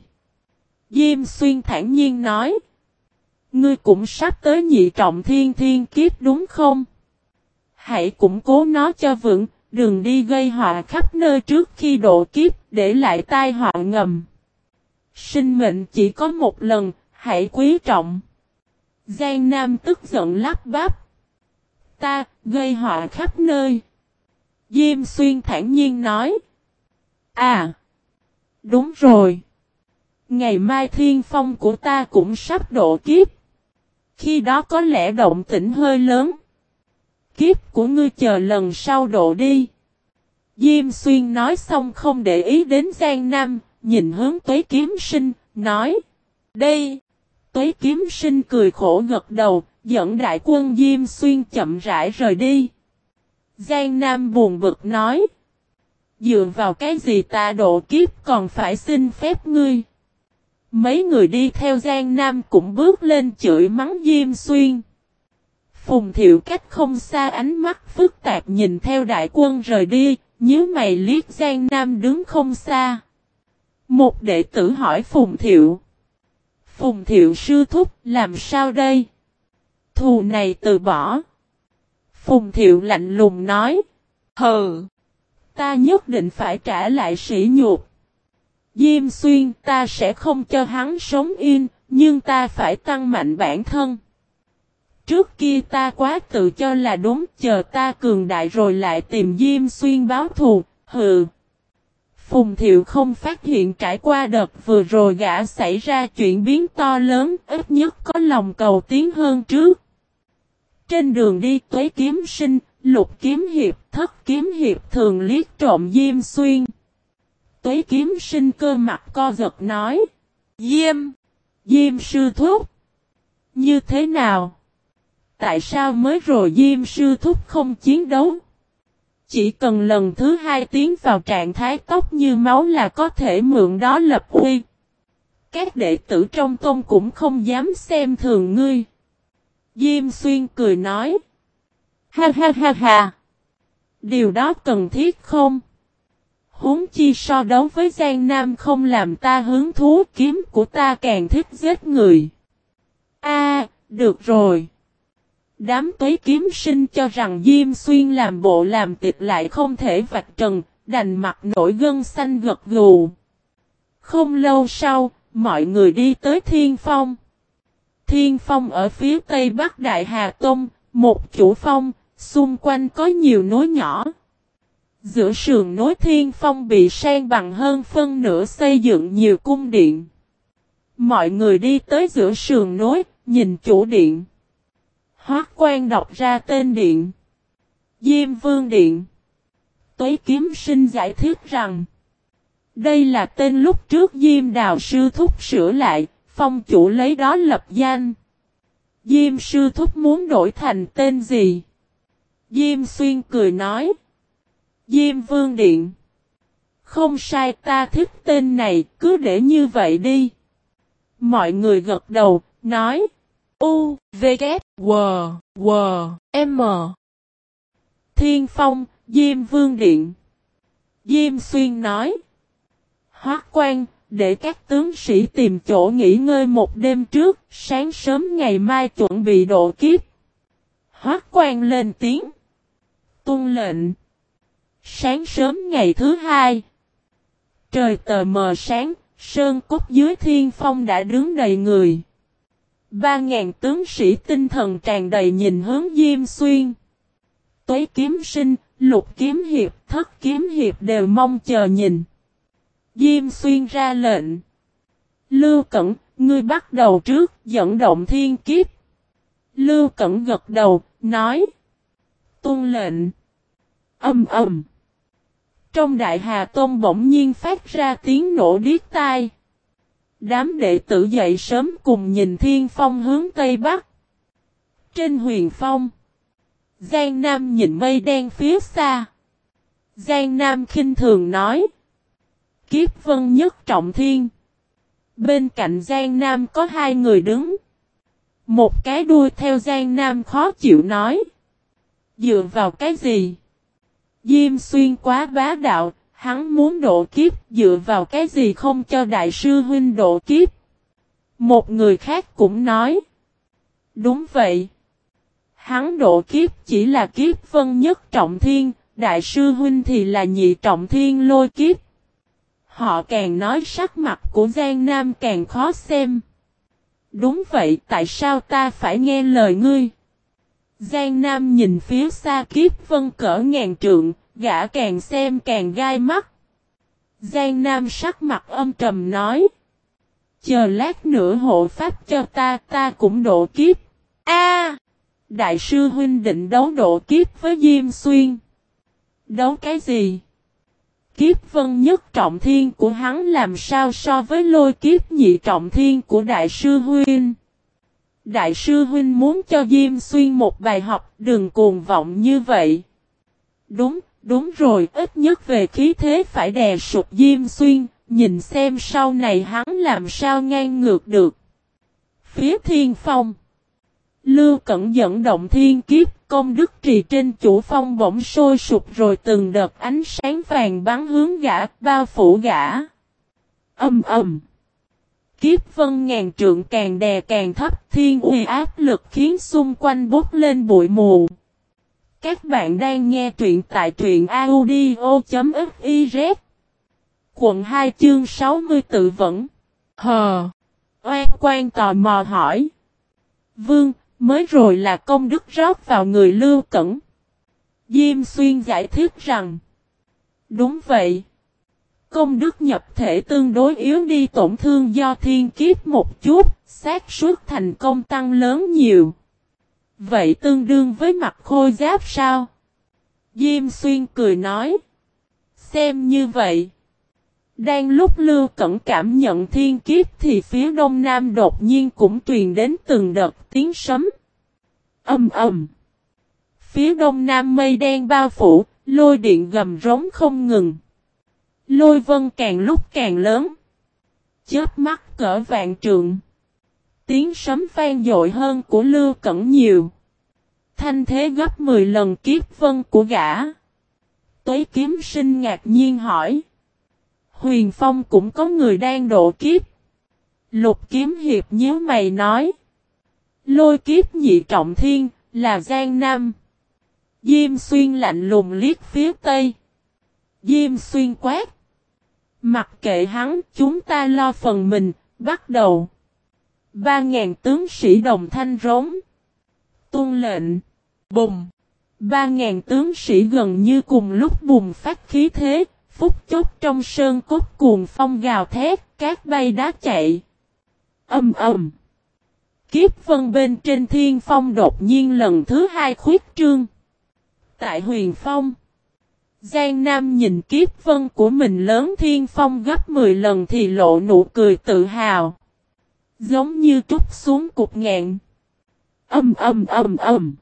Diêm xuyên thản nhiên nói. Ngươi cũng sắp tới nhị trọng thiên thiên kiếp đúng không? Hãy củng cố nó cho vững, đừng đi gây họa khắp nơi trước khi độ kiếp, để lại tai họa ngầm. Sinh mệnh chỉ có một lần, hãy quý trọng. Giang Nam tức giận lắp bắp. Ta, gây họa khắp nơi. Diêm Xuyên thản nhiên nói. À, đúng rồi. Ngày mai thiên phong của ta cũng sắp độ kiếp. Khi đó có lẽ động tĩnh hơi lớn. Kiếp của ngươi chờ lần sau độ đi. Diêm xuyên nói xong không để ý đến Giang Nam, nhìn hướng tuế kiếm sinh, nói. Đây! Tuế kiếm sinh cười khổ gật đầu, dẫn đại quân Diêm xuyên chậm rãi rời đi. Giang Nam buồn bực nói. Dựa vào cái gì ta độ kiếp còn phải xin phép ngươi. Mấy người đi theo Giang Nam cũng bước lên chửi mắng Diêm Xuyên. Phùng thiệu cách không xa ánh mắt phức tạp nhìn theo đại quân rời đi, nhớ mày liếc Giang Nam đứng không xa. Một đệ tử hỏi Phùng thiệu. Phùng thiệu sư thúc làm sao đây? Thù này từ bỏ. Phùng thiệu lạnh lùng nói. hờ Ta nhất định phải trả lại sỉ nhục. Diêm xuyên ta sẽ không cho hắn sống yên, nhưng ta phải tăng mạnh bản thân. Trước kia ta quá tự cho là đúng, chờ ta cường đại rồi lại tìm Diêm xuyên báo thù, hừ. Phùng Thiệu không phát hiện trải qua đợt vừa rồi gã xảy ra chuyện biến to lớn, ít nhất có lòng cầu tiến hơn trước. Trên đường đi tuế kiếm sinh, lục kiếm hiệp, thất kiếm hiệp thường liếc trộm Diêm Xuyên. Tuế kiếm sinh cơ mặt co giật nói. Diêm! Diêm sư thúc! Như thế nào? Tại sao mới rồi Diêm sư thúc không chiến đấu? Chỉ cần lần thứ hai tiến vào trạng thái tóc như máu là có thể mượn đó lập uy. Các đệ tử trong tôn cũng không dám xem thường ngươi. Diêm xuyên cười nói. Ha ha ha ha. Điều đó cần thiết không? Huống chi so đấu với Giang Nam không làm ta hứng thú kiếm của ta càng thích giết người. A, được rồi. Đám tuế kiếm sinh cho rằng Diêm Xuyên làm bộ làm tịch lại không thể vạch trần, đành mặt nổi gân xanh gật gù. Không lâu sau, mọi người đi tới Thiên Phong. Thiên Phong ở phía tây bắc Đại Hà Tông, một chủ phong, xung quanh có nhiều núi nhỏ. Giữa sườn nối thiên phong bị sang bằng hơn phân nửa xây dựng nhiều cung điện. Mọi người đi tới giữa sườn nối, nhìn chủ điện. Hoác quan đọc ra tên điện. Diêm Vương Điện. Tuế Kiếm Sinh giải thích rằng. Đây là tên lúc trước Diêm Đào Sư Thúc sửa lại, phong chủ lấy đó lập danh. Diêm Sư Thúc muốn đổi thành tên gì? Diêm Xuyên cười nói. Diêm Vương Điện. Không sai ta thích tên này, cứ để như vậy đi. Mọi người gật đầu, nói. U, V, K, W, W, M. Thiên Phong, Diêm Vương Điện. Diêm Xuyên nói. Hoác quan, để các tướng sĩ tìm chỗ nghỉ ngơi một đêm trước, sáng sớm ngày mai chuẩn bị độ kiếp. Hoác quan lên tiếng. Tuân lệnh. Sáng sớm ngày thứ hai. Trời tờ mờ sáng, sơn cốt dưới thiên phong đã đứng đầy người. Ba ngàn tướng sĩ tinh thần tràn đầy nhìn hướng Diêm Xuyên. Tuế kiếm sinh, lục kiếm hiệp, thất kiếm hiệp đều mong chờ nhìn. Diêm Xuyên ra lệnh. Lưu Cẩn, ngươi bắt đầu trước, dẫn động thiên kiếp. Lưu Cẩn gật đầu, nói. Tôn lệnh. Âm ầm. Trong đại hà tôn bỗng nhiên phát ra tiếng nổ điếc tai. Đám đệ tử dậy sớm cùng nhìn thiên phong hướng tây bắc. Trên huyền phong. Giang Nam nhìn mây đen phía xa. Giang Nam khinh thường nói. Kiếp vân nhất trọng thiên. Bên cạnh Giang Nam có hai người đứng. Một cái đuôi theo Giang Nam khó chịu nói. Dựa vào cái gì? Diêm xuyên quá bá đạo, hắn muốn độ kiếp dựa vào cái gì không cho đại sư huynh độ kiếp. Một người khác cũng nói. Đúng vậy. Hắn độ kiếp chỉ là kiếp vân nhất trọng thiên, đại sư huynh thì là nhị trọng thiên lôi kiếp. Họ càng nói sắc mặt của Giang Nam càng khó xem. Đúng vậy, tại sao ta phải nghe lời ngươi? Giang Nam nhìn phía xa kiếp vân cỡ ngàn trượng, gã càng xem càng gai mắt. Giang Nam sắc mặt âm trầm nói. Chờ lát nữa hộ pháp cho ta, ta cũng độ kiếp. A, Đại sư huynh định đấu độ kiếp với Diêm Xuyên. Đấu cái gì? Kiếp vân nhất trọng thiên của hắn làm sao so với lôi kiếp nhị trọng thiên của đại sư huynh. Đại sư huynh muốn cho Diêm Xuyên một bài học đừng cuồng vọng như vậy. Đúng, đúng rồi, ít nhất về khí thế phải đè sụp Diêm Xuyên, nhìn xem sau này hắn làm sao ngang ngược được. Phía thiên phong Lưu Cẩn dẫn động thiên kiếp, công đức trì trên chủ phong bỗng sôi sụp rồi từng đợt ánh sáng vàng bắn hướng gã, bao phủ gã. Âm ầm. Kiếp vân ngàn trượng càng đè càng thấp, thiên uy áp lực khiến xung quanh bốc lên bụi mù. Các bạn đang nghe truyện tại truyện audio.fiz Quận 2 chương 60 tự vẫn. Hờ. Oan quan tò mò hỏi. Vương, Mới rồi là công đức rót vào người lưu cẩn. Diêm xuyên giải thích rằng. Đúng vậy. Công đức nhập thể tương đối yếu đi tổn thương do thiên kiếp một chút, xác suất thành công tăng lớn nhiều. Vậy tương đương với mặt khôi giáp sao? Diêm xuyên cười nói. Xem như vậy. Đang lúc Lưu Cẩn cảm nhận thiên kiếp thì phía đông nam đột nhiên cũng truyền đến từng đợt tiếng sấm. Âm ầm. Phía đông nam mây đen bao phủ, lôi điện gầm rống không ngừng. Lôi vân càng lúc càng lớn. Chớp mắt cỡ vạn trượng. Tiếng sấm vang dội hơn của Lưu Cẩn nhiều. Thanh thế gấp 10 lần kiếp vân của gã. Tuế kiếm sinh ngạc nhiên hỏi. Huyền Phong cũng có người đang độ kiếp. Lục kiếm hiệp nhớ mày nói. Lôi kiếp nhị trọng thiên, là Giang Nam. Diêm xuyên lạnh lùng liếc phía tây. Diêm xuyên quát. Mặc kệ hắn, chúng ta lo phần mình, bắt đầu. Ba ngàn tướng sĩ đồng thanh rống. Tuân lệnh. Bùng. Ba ngàn tướng sĩ gần như cùng lúc bùng phát khí thế, phút chốc trong sơn cốt cuồng phong gào thét, cát bay đá chạy. Âm ầm. Kiếp vân bên trên thiên phong đột nhiên lần thứ hai khuyết trương. Tại huyền phong. Giang Nam nhìn kiếp vân của mình lớn thiên phong gấp 10 lần thì lộ nụ cười tự hào. Giống như trút xuống cục ngạn. Âm âm âm âm.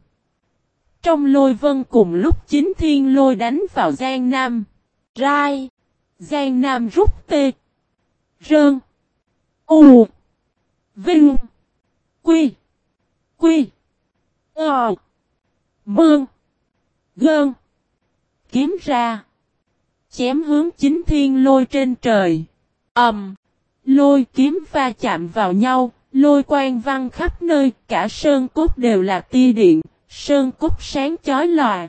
Trong lôi vân cùng lúc chính thiên lôi đánh vào Giang Nam. Rai. Giang Nam rút tê. Rơn. U. Vinh. Quy. Quy. Ờ. Mương. Gơn. Kiếm ra. Chém hướng chính thiên lôi trên trời. ầm, Um, lôi kiếm va chạm vào nhau. Lôi quang văng khắp nơi. Cả sơn cốt đều là tia điện. Sơn cốt sáng chói lòa.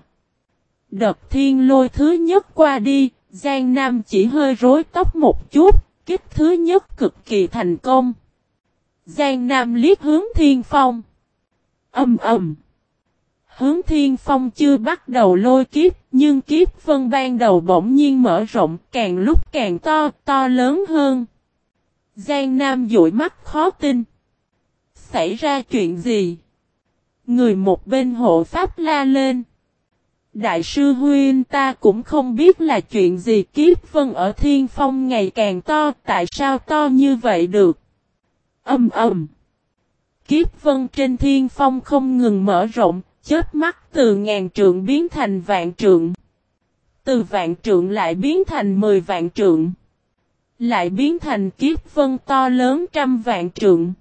Đợt thiên lôi thứ nhất qua đi. Giang Nam chỉ hơi rối tóc một chút. Kích thứ nhất cực kỳ thành công. Giang Nam liếc hướng thiên phong. Âm ầm. Hướng thiên phong chưa bắt đầu lôi kiếp, nhưng kiếp vân ban đầu bỗng nhiên mở rộng, càng lúc càng to, to lớn hơn. Giang Nam dụi mắt khó tin. Xảy ra chuyện gì? Người một bên hộ pháp la lên. Đại sư Huyên ta cũng không biết là chuyện gì kiếp vân ở thiên phong ngày càng to, tại sao to như vậy được? Âm ầm. Kiếp vân trên thiên phong không ngừng mở rộng, chết mắt từ ngàn trượng biến thành vạn trượng. Từ vạn trượng lại biến thành mười vạn trượng. Lại biến thành kiếp vân to lớn trăm vạn trượng.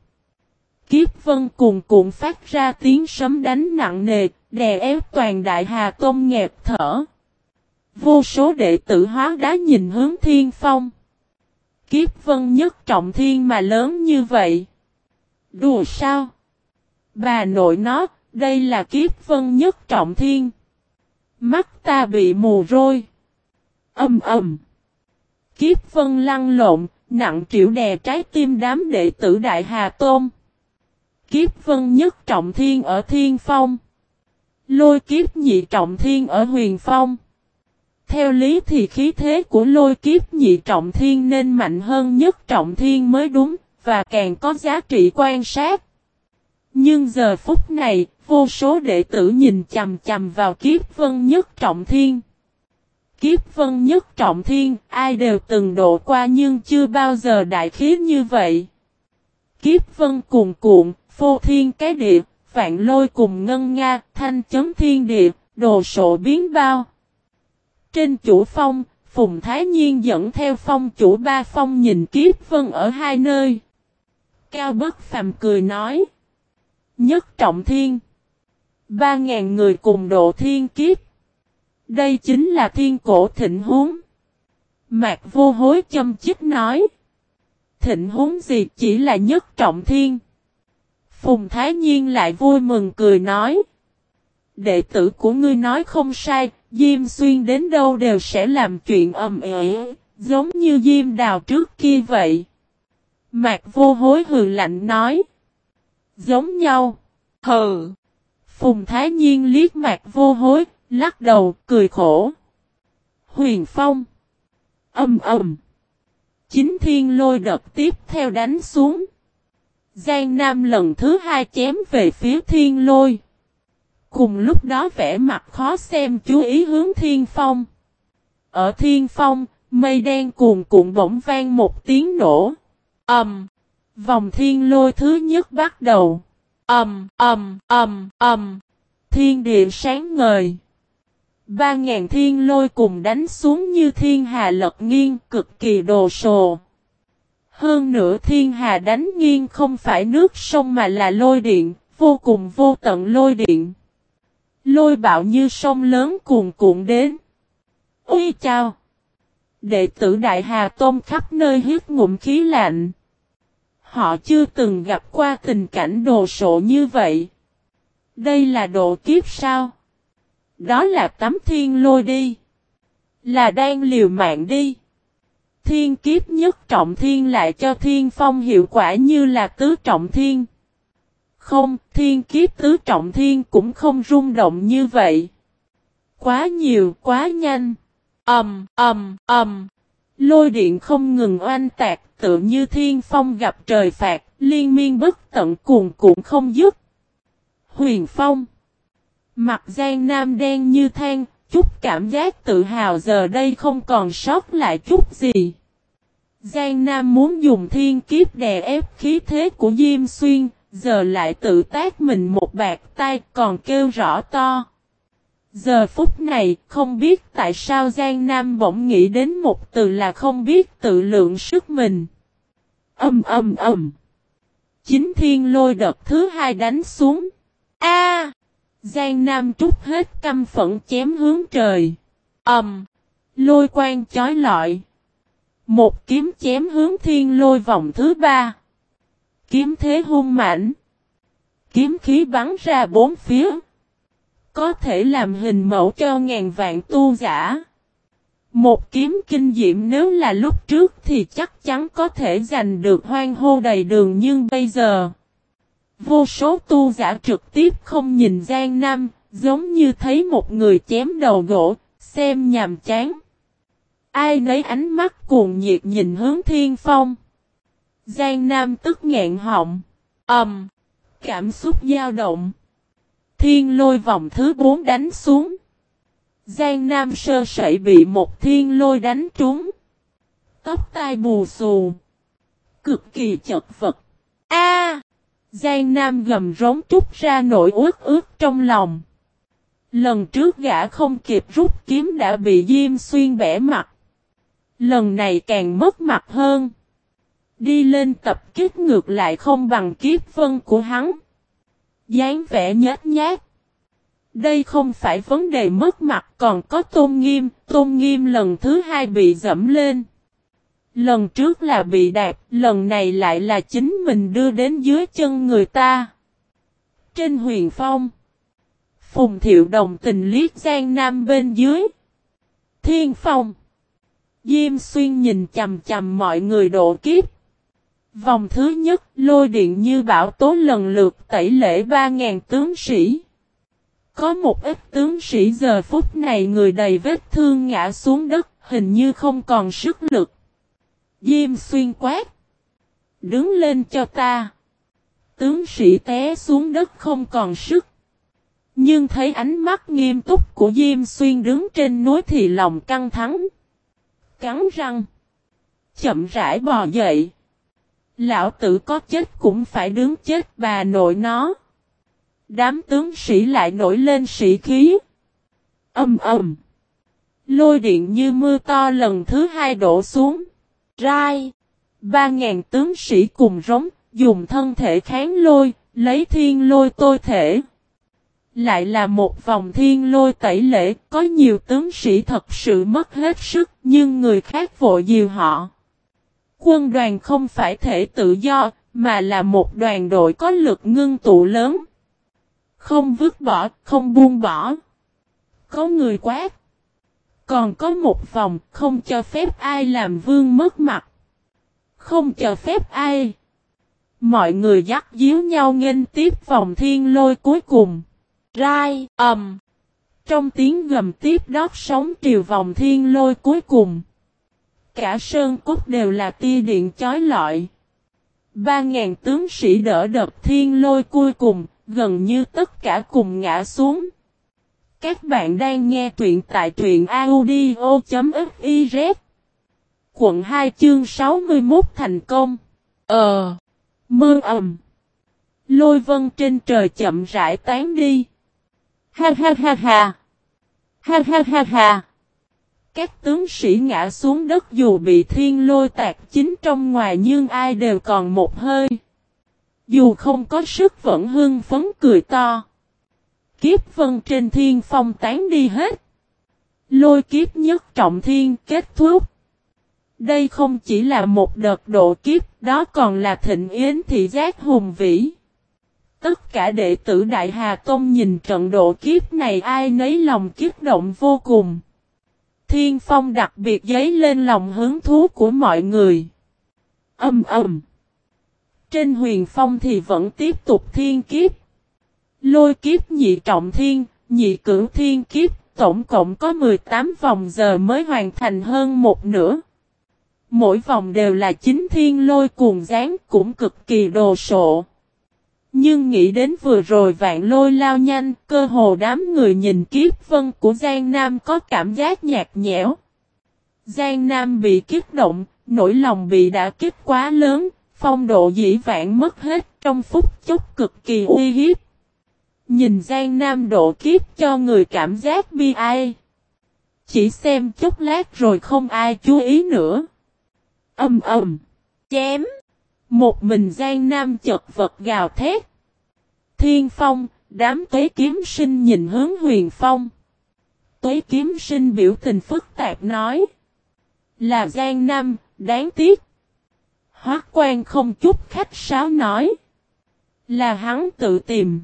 Kiếp vân cùng cuộn phát ra tiếng sấm đánh nặng nề, đè ép toàn đại hà tôn nghẹt thở. Vô số đệ tử hóa đá nhìn hướng thiên phong. Kiếp vân nhất trọng thiên mà lớn như vậy. Đùa sao? Bà nội nó, đây là kiếp vân nhất trọng thiên. Mắt ta bị mù rồi Âm ầm. Kiếp vân lăn lộn, nặng triệu đè trái tim đám đệ tử Đại Hà Tôn. Kiếp vân nhất trọng thiên ở thiên phong. Lôi kiếp nhị trọng thiên ở huyền phong. Theo lý thì khí thế của lôi kiếp nhị trọng thiên nên mạnh hơn nhất trọng thiên mới đúng, và càng có giá trị quan sát. Nhưng giờ phút này, vô số đệ tử nhìn chầm chầm vào kiếp vân nhất trọng thiên. Kiếp vân nhất trọng thiên, ai đều từng độ qua nhưng chưa bao giờ đại khí như vậy. Kiếp vân cuồn cuộn, phô thiên cái địa, vạn lôi cùng ngân nga, thanh chấm thiên địa, đồ sộ biến bao. Trên chủ phong, Phùng Thái Nhiên dẫn theo phong chủ ba phong nhìn kiếp vân ở hai nơi. Cao bất phàm cười nói. Nhất trọng thiên. Ba ngàn người cùng độ thiên kiếp. Đây chính là thiên cổ thịnh huống. Mạc vô hối châm chích nói. Thịnh huống gì chỉ là nhất trọng thiên. Phùng Thái Nhiên lại vui mừng cười nói. Đệ tử của ngươi nói không sai, Diêm Xuyên đến đâu đều sẽ làm chuyện ầm ĩ, giống như Diêm Đào trước kia vậy. Mạc vô hối hừ lạnh nói. Giống nhau. Hừ. Phùng Thái Nhiên liếc mặt vô hối, lắc đầu, cười khổ. Huyền Phong. Âm ầm. Chính thiên lôi đập tiếp theo đánh xuống. Giang Nam lần thứ hai chém về phía thiên lôi. Cùng lúc đó vẻ mặt khó xem chú ý hướng thiên phong. Ở thiên phong, mây đen cuồn cuộn bỗng vang một tiếng nổ. Ầm vòng thiên lôi thứ nhất bắt đầu. Ầm, ầm, ầm, ầm. Thiên địa sáng ngời. Ba ngàn thiên lôi cùng đánh xuống như thiên hà lật nghiêng cực kỳ đồ sồ. Hơn nữa thiên hà đánh nghiêng không phải nước sông mà là lôi điện, vô cùng vô tận lôi điện. Lôi bạo như sông lớn cuồn cuộn đến. Ui chào! Đệ tử Đại Hà Tôn khắp nơi hít ngụm khí lạnh. Họ chưa từng gặp qua tình cảnh đồ sộ như vậy. Đây là độ kiếp sao? Đó là tấm thiên lôi đi. Là đang liều mạng đi. Thiên kiếp nhất trọng thiên lại cho thiên phong hiệu quả như là tứ trọng thiên. Không, thiên kiếp tứ trọng thiên cũng không rung động như vậy. Quá nhiều, quá nhanh. Ầm, ầm, ầm. Lôi điện không ngừng oanh tạc, tự như thiên phong gặp trời phạt, liên miên bất tận cuồn cuộn không dứt. Huyền phong. Mặt Giang Nam đen như than, chút cảm giác tự hào giờ đây không còn sót lại chút gì. Giang Nam muốn dùng thiên kiếp đè ép khí thế của Diêm Xuyên, giờ lại tự tác mình một bạc tay còn kêu rõ to. Giờ phút này, không biết tại sao Giang Nam bỗng nghĩ đến một từ là không biết tự lượng sức mình. Âm âm âm. Chính thiên lôi đợt thứ hai đánh xuống. A! Giang Nam trút hết căm phẫn chém hướng trời. Ầm! lôi quang chói lọi. Một kiếm chém hướng thiên lôi vòng thứ ba. Kiếm thế hung mãnh. Kiếm khí bắn ra bốn phía. Có thể làm hình mẫu cho ngàn vạn tu giả. Một kiếm kinh diệm nếu là lúc trước thì chắc chắn có thể giành được hoang hô đầy đường nhưng bây giờ. Vô số tu giả trực tiếp không nhìn Giang Nam, giống như thấy một người chém đầu gỗ, xem nhàm chán. Ai nấy ánh mắt cuồng nhiệt nhìn hướng thiên phong. Giang Nam tức nghẹn họng. ầm, Cảm xúc dao động. Thiên lôi vòng thứ bốn đánh xuống. Giang Nam sơ sẩy bị một thiên lôi đánh trúng. Tóc tai bù xù. Cực kỳ chật vật. A! Giang Nam gầm rống trút ra nỗi ướt ướt trong lòng. Lần trước gã không kịp rút kiếm đã bị Diêm Xuyên bẻ mặt. Lần này càng mất mặt hơn. Đi lên tập kích ngược lại không bằng kiếp vân của hắn dáng vẻ nhát nhát. Đây không phải vấn đề mất mặt còn có tôn nghiêm, tôn nghiêm lần thứ hai bị dẫm lên. Lần trước là bị đạp, lần này lại là chính mình đưa đến dưới chân người ta. Trên huyền phong, Phùng Thiệu đồng tình liếc Giang Nam bên dưới. Thiên phong, Diêm Xuyên nhìn chầm chầm mọi người độ kiếp. Vòng thứ nhất, lôi điện như bão tố lần lượt tẩy lễ 3.000 tướng sĩ. Có một ít tướng sĩ giờ phút này người đầy vết thương ngã xuống đất, hình như không còn sức lực. Diêm xuyên quát. Đứng lên cho ta. Tướng sĩ té xuống đất không còn sức. Nhưng thấy ánh mắt nghiêm túc của Diêm Xuyên đứng trên núi thì lòng căng thẳng. Cắn răng. Chậm rãi bò dậy. Lão tử có chết cũng phải đứng chết bà nội nó. Đám tướng sĩ lại nổi lên sĩ khí. Âm ầm. Lôi điện như mưa to lần thứ hai đổ xuống. Rai. Ba ngàn tướng sĩ cùng rống, dùng thân thể kháng lôi, lấy thiên lôi tôi thể. Lại là một vòng thiên lôi tẩy lễ, có nhiều tướng sĩ thật sự mất hết sức, nhưng người khác vội dìu họ. Quân đoàn không phải thể tự do, mà là một đoàn đội có lực ngưng tụ lớn. Không vứt bỏ, không buông bỏ. Có người quát. Còn có một vòng không cho phép ai làm vương mất mặt. Không cho phép ai. Mọi người dắt díu nhau nghênh tiếp vòng thiên lôi cuối cùng. Rai, ầm. Trong tiếng gầm tiếp đót sóng triều vòng thiên lôi cuối cùng. Cả sơn cốt đều là tia điện chói lọi. Ba ngàn tướng sĩ đỡ đập thiên lôi cuối cùng, gần như tất cả cùng ngã xuống. Các bạn đang nghe truyện tại truyện audio.fiz Quận 2 chương 61 thành công. Ờ. Mơ ầm. Lôi vân trên trời chậm rãi tán đi. Ha ha ha ha. Ha ha ha ha. Các tướng sĩ ngã xuống đất dù bị thiên lôi tạc chính trong ngoài nhưng ai đều còn một hơi. Dù không có sức vẫn hưng phấn cười to. Kiếp vân trên thiên phong tán đi hết. Lôi kiếp nhất trọng thiên kết thúc. Đây không chỉ là một đợt độ kiếp, đó còn là thịnh yến thị giác hùng vĩ. Tất cả đệ tử Đại Hà Tông nhìn trận độ kiếp này ai nấy lòng kiếp động vô cùng. Thiên phong đặc biệt giấy lên lòng hứng thú của mọi người. Âm ầm. Trên huyền phong thì vẫn tiếp tục thiên kiếp. Lôi kiếp nhị trọng thiên, nhị cửu thiên kiếp, tổng cộng có 18 vòng giờ mới hoàn thành hơn một nửa. Mỗi vòng đều là chính thiên lôi cuồng dáng cũng cực kỳ đồ sộ. Nhưng nghĩ đến vừa rồi vạn lôi lao nhanh, cơ hồ đám người nhìn kiếp vân của Giang Nam có cảm giác nhạt nhẽo. Giang Nam bị kiếp động, nỗi lòng bị đã kích quá lớn, phong độ dĩ vãng mất hết trong phút chốc cực kỳ uy hiếp. Nhìn Giang Nam độ kiếp cho người cảm giác bi ai. Chỉ xem chút lát rồi không ai chú ý nữa. Âm ầm. Chém. Một mình Giang Nam chật vật gào thét. Thiên Phong, đám tuế kiếm sinh nhìn hướng huyền phong. Tuế kiếm sinh biểu tình phức tạp nói. Là Giang Nam, đáng tiếc. Hoác quan không chút khách sáo nói. Là hắn tự tìm.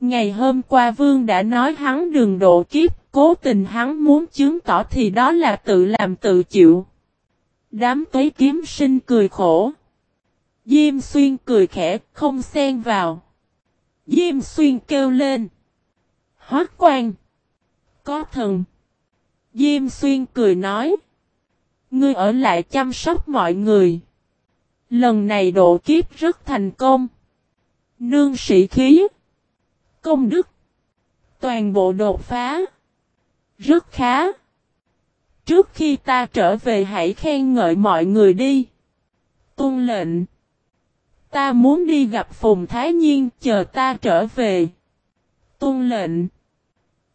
Ngày hôm qua Vương đã nói hắn đường độ kiếp, cố tình hắn muốn chứng tỏ thì đó là tự làm tự chịu. Đám tuế kiếm sinh cười khổ. Diêm xuyên cười khẽ, không xen vào. Diêm xuyên kêu lên. Hoác quan. Có thần. Diêm xuyên cười nói. Ngươi ở lại chăm sóc mọi người. Lần này độ kiếp rất thành công. Nương sĩ khí. Công đức. Toàn bộ đột phá. Rất khá. Trước khi ta trở về hãy khen ngợi mọi người đi. Tôn lệnh. Ta muốn đi gặp Phùng Thái Nhiên chờ ta trở về. Tôn lệnh.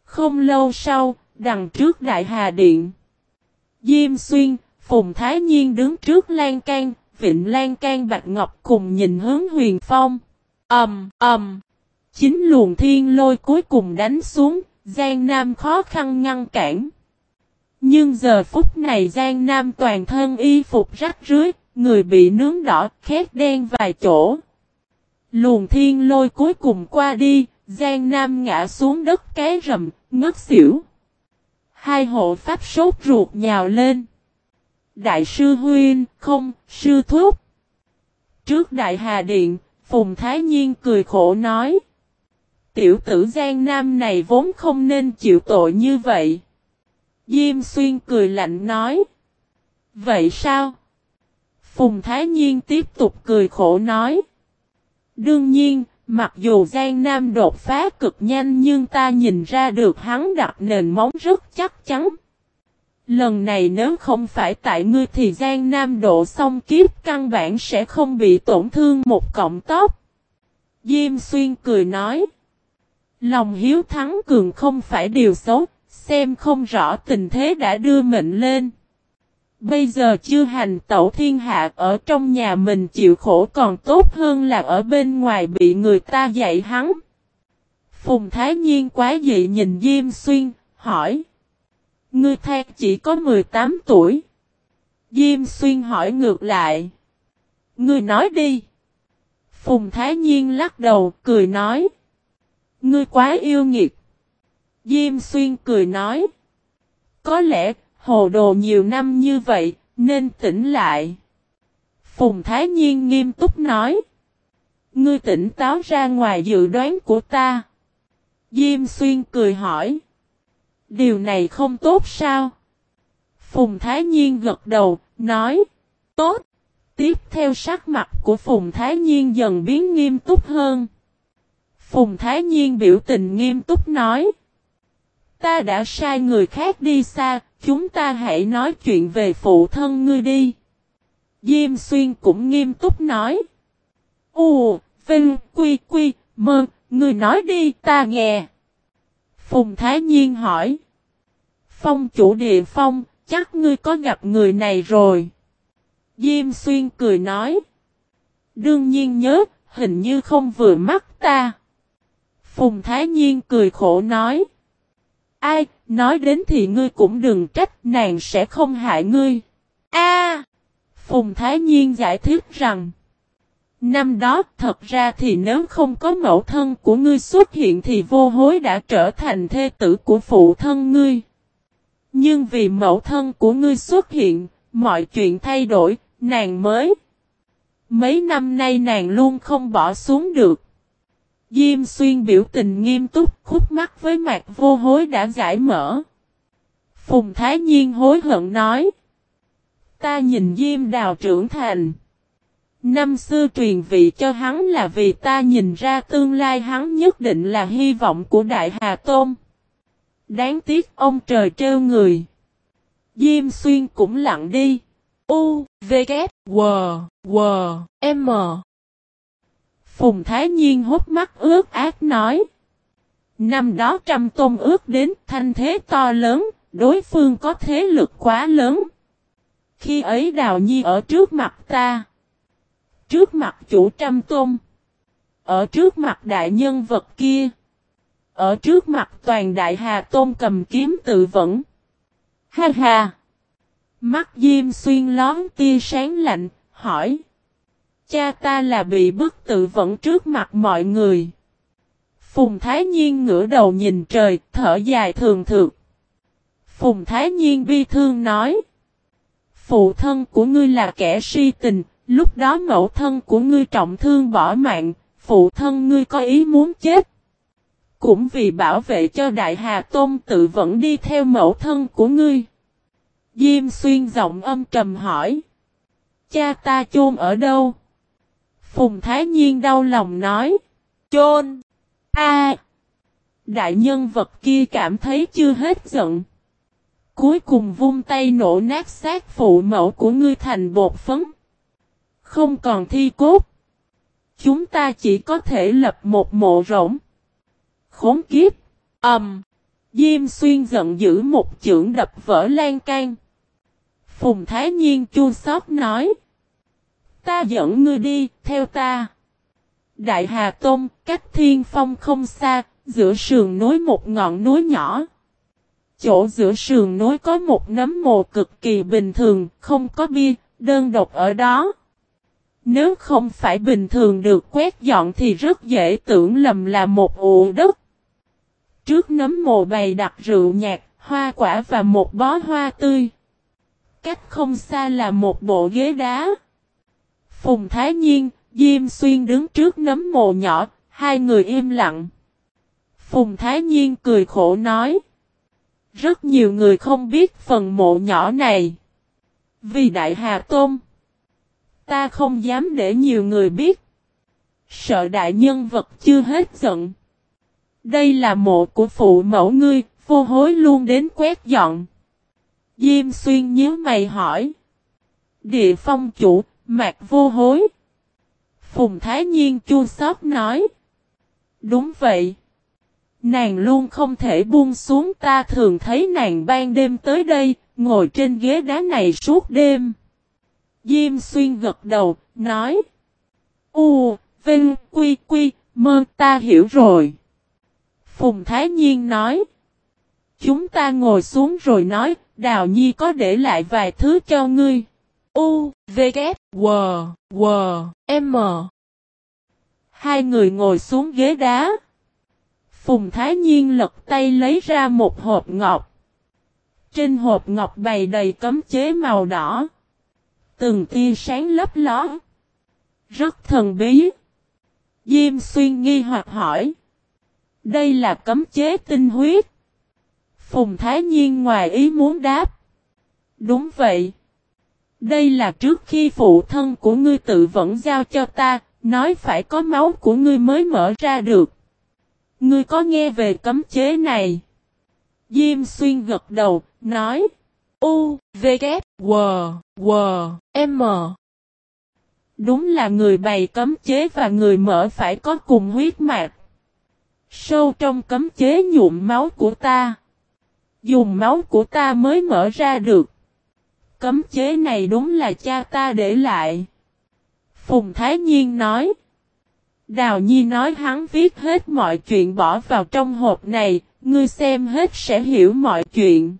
Không lâu sau, đằng trước Đại Hà Điện. Diêm Xuyên, Phùng Thái Nhiên đứng trước lan can, Vịnh lan can Bạch Ngọc cùng nhìn hướng huyền phong. Ẩm, um, ầm. Chính luồng thiên lôi cuối cùng đánh xuống, Giang Nam khó khăn ngăn cản. Nhưng giờ phút này Giang Nam toàn thân y phục rách rưới, người bị nướng đỏ, khét đen vài chỗ. Luồng thiên lôi cuối cùng qua đi, Giang Nam ngã xuống đất cái rầm, ngất xỉu. Hai hộ pháp sốt ruột nhào lên. Đại sư Huyên, không, sư thúc. Trước Đại Hà Điện, Phùng Thái Nhiên cười khổ nói. Tiểu tử Giang Nam này vốn không nên chịu tội như vậy. Diêm Xuyên cười lạnh nói. Vậy sao? Phùng Thái Nhiên tiếp tục cười khổ nói. Đương nhiên, mặc dù Giang Nam đột phá cực nhanh nhưng ta nhìn ra được hắn đặt nền móng rất chắc chắn. Lần này nếu không phải tại ngươi thì Giang Nam độ xong kiếp căn bản sẽ không bị tổn thương một cọng tóc. Diêm Xuyên cười nói. Lòng hiếu thắng cường không phải điều xấu, xem không rõ tình thế đã đưa mệnh lên. Bây giờ chưa hành tẩu thiên hạ ở trong nhà mình chịu khổ còn tốt hơn là ở bên ngoài bị người ta dạy hắn. Phùng Thái Nhiên quá dị nhìn Diêm Xuyên, hỏi. Ngươi thang chỉ có 18 tuổi. Diêm Xuyên hỏi ngược lại. Ngươi nói đi. Phùng Thái Nhiên lắc đầu, cười nói. Ngươi quá yêu nghiệt. Diêm Xuyên cười nói. Có lẽ, hồ đồ nhiều năm như vậy, nên tỉnh lại. Phùng Thái Nhiên nghiêm túc nói. Ngươi tỉnh táo ra ngoài dự đoán của ta. Diêm Xuyên cười hỏi. Điều này không tốt sao? Phùng Thái Nhiên gật đầu, nói. Tốt. Tiếp theo sắc mặt của Phùng Thái Nhiên dần biến nghiêm túc hơn. Phùng Thái Nhiên biểu tình nghiêm túc nói. Ta đã sai người khác đi xa, chúng ta hãy nói chuyện về phụ thân ngươi đi. Diêm Xuyên cũng nghiêm túc nói. U, Vinh, Quy, Quy, Mơ, ngươi nói đi, ta nghe. Phùng Thái Nhiên hỏi. Phong chủ địa phong, chắc ngươi có gặp người này rồi. Diêm Xuyên cười nói. Đương nhiên nhớ, hình như không vừa mắt ta. Phùng Thái Nhiên cười khổ nói. Ai, nói đến thì ngươi cũng đừng trách, nàng sẽ không hại ngươi. A, Phùng Thái Nhiên giải thích rằng. Năm đó thật ra thì nếu không có mẫu thân của ngươi xuất hiện thì vô hối đã trở thành thê tử của phụ thân ngươi. Nhưng vì mẫu thân của ngươi xuất hiện, mọi chuyện thay đổi, nàng mới. Mấy năm nay nàng luôn không bỏ xuống được. Diêm xuyên biểu tình nghiêm túc, khúc mắt với mặt vô hối đã giải mở. Phùng Thái Nhiên hối hận nói. Ta nhìn Diêm đào trưởng thành. Năm xưa truyền vị cho hắn là vì ta nhìn ra tương lai hắn nhất định là hy vọng của Đại Hà Tôn. Đáng tiếc ông trời trêu người. Diêm xuyên cũng lặng đi. U, V, K, W, W, M. Phùng Thái Nhiên hút mắt ướt ác nói. Năm đó trăm tôn ước đến thanh thế to lớn, đối phương có thế lực quá lớn. Khi ấy Đào Nhi ở trước mặt ta. Trước mặt chủ trăm tôn. Ở trước mặt đại nhân vật kia. Ở trước mặt toàn đại hà tôn cầm kiếm tự vẫn. Ha ha! Mắt Diêm Xuyên lón tia sáng lạnh, hỏi. Cha ta là bị bức tự vẫn trước mặt mọi người. Phùng Thái Nhiên ngửa đầu nhìn trời, thở dài thường thượt. Phùng Thái Nhiên bi thương nói. Phụ thân của ngươi là kẻ si tình, lúc đó mẫu thân của ngươi trọng thương bỏ mạng, phụ thân ngươi có ý muốn chết. Cũng vì bảo vệ cho Đại Hà Tôn tự vẫn đi theo mẫu thân của ngươi. Diêm xuyên giọng âm trầm hỏi. Cha ta chôn ở đâu? Phùng Thái Nhiên đau lòng nói. Chôn. A. đại nhân vật kia cảm thấy chưa hết giận. Cuối cùng vung tay nổ nát xác phụ mẫu của ngươi thành bột phấn. Không còn thi cốt. Chúng ta chỉ có thể lập một mộ rỗng. Khốn kiếp. ầm Um, Diêm xuyên giận dữ một chưởng đập vỡ lan can. Phùng Thái Nhiên chua xót nói. Ta dẫn ngươi đi, theo ta. Đại Hà Tôn, cách thiên phong không xa, giữa sườn núi một ngọn núi nhỏ. Chỗ giữa sườn núi có một nấm mồ cực kỳ bình thường, không có bia, đơn độc ở đó. Nếu không phải bình thường được quét dọn thì rất dễ tưởng lầm là một ụ đất. Trước nấm mồ bày đặt rượu nhạt, hoa quả và một bó hoa tươi. Cách không xa là một bộ ghế đá. Phùng Thái Nhiên, Diêm Xuyên đứng trước nấm mồ nhỏ, hai người im lặng. Phùng Thái Nhiên cười khổ nói. Rất nhiều người không biết phần mộ nhỏ này. Vì Đại Hà Tôn. Ta không dám để nhiều người biết. Sợ đại nhân vật chưa hết giận. Đây là mộ của phụ mẫu ngươi, vô hối luôn đến quét dọn. Diêm xuyên nhớ mày hỏi. Địa phong chủ, mạc vô hối. Phùng Thái Nhiên chua xót nói. Đúng vậy. Nàng luôn không thể buông xuống ta thường thấy nàng ban đêm tới đây, ngồi trên ghế đá này suốt đêm. Diêm xuyên gật đầu, nói. U, Vinh, Quy, Quy, Mơ ta hiểu rồi. Phùng Thái Nhiên nói. Chúng ta ngồi xuống rồi nói, Đào Nhi có để lại vài thứ cho ngươi. U, V, K, W, W, M. Hai người ngồi xuống ghế đá. Phùng Thái Nhiên lật tay lấy ra một hộp ngọc. Trên hộp ngọc bày đầy cấm chế màu đỏ. Từng tia sáng lấp ló. Rất thần bí. Diêm xuyên nghi hoặc hỏi. Đây là cấm chế tinh huyết. Phùng Thái Nhiên ngoài ý muốn đáp. Đúng vậy. Đây là trước khi phụ thân của ngươi tự vẫn giao cho ta, nói phải có máu của ngươi mới mở ra được. Ngươi có nghe về cấm chế này? Diêm xuyên gật đầu, nói. U, V, K, W, W, M. Đúng là người bày cấm chế và người mở phải có cùng huyết mạch. Sâu trong cấm chế nhuộm máu của ta. Dùng máu của ta mới mở ra được. Cấm chế này đúng là cha ta để lại. Phùng Thái Nhiên nói. Đào Nhi nói hắn viết hết mọi chuyện bỏ vào trong hộp này, ngươi xem hết sẽ hiểu mọi chuyện.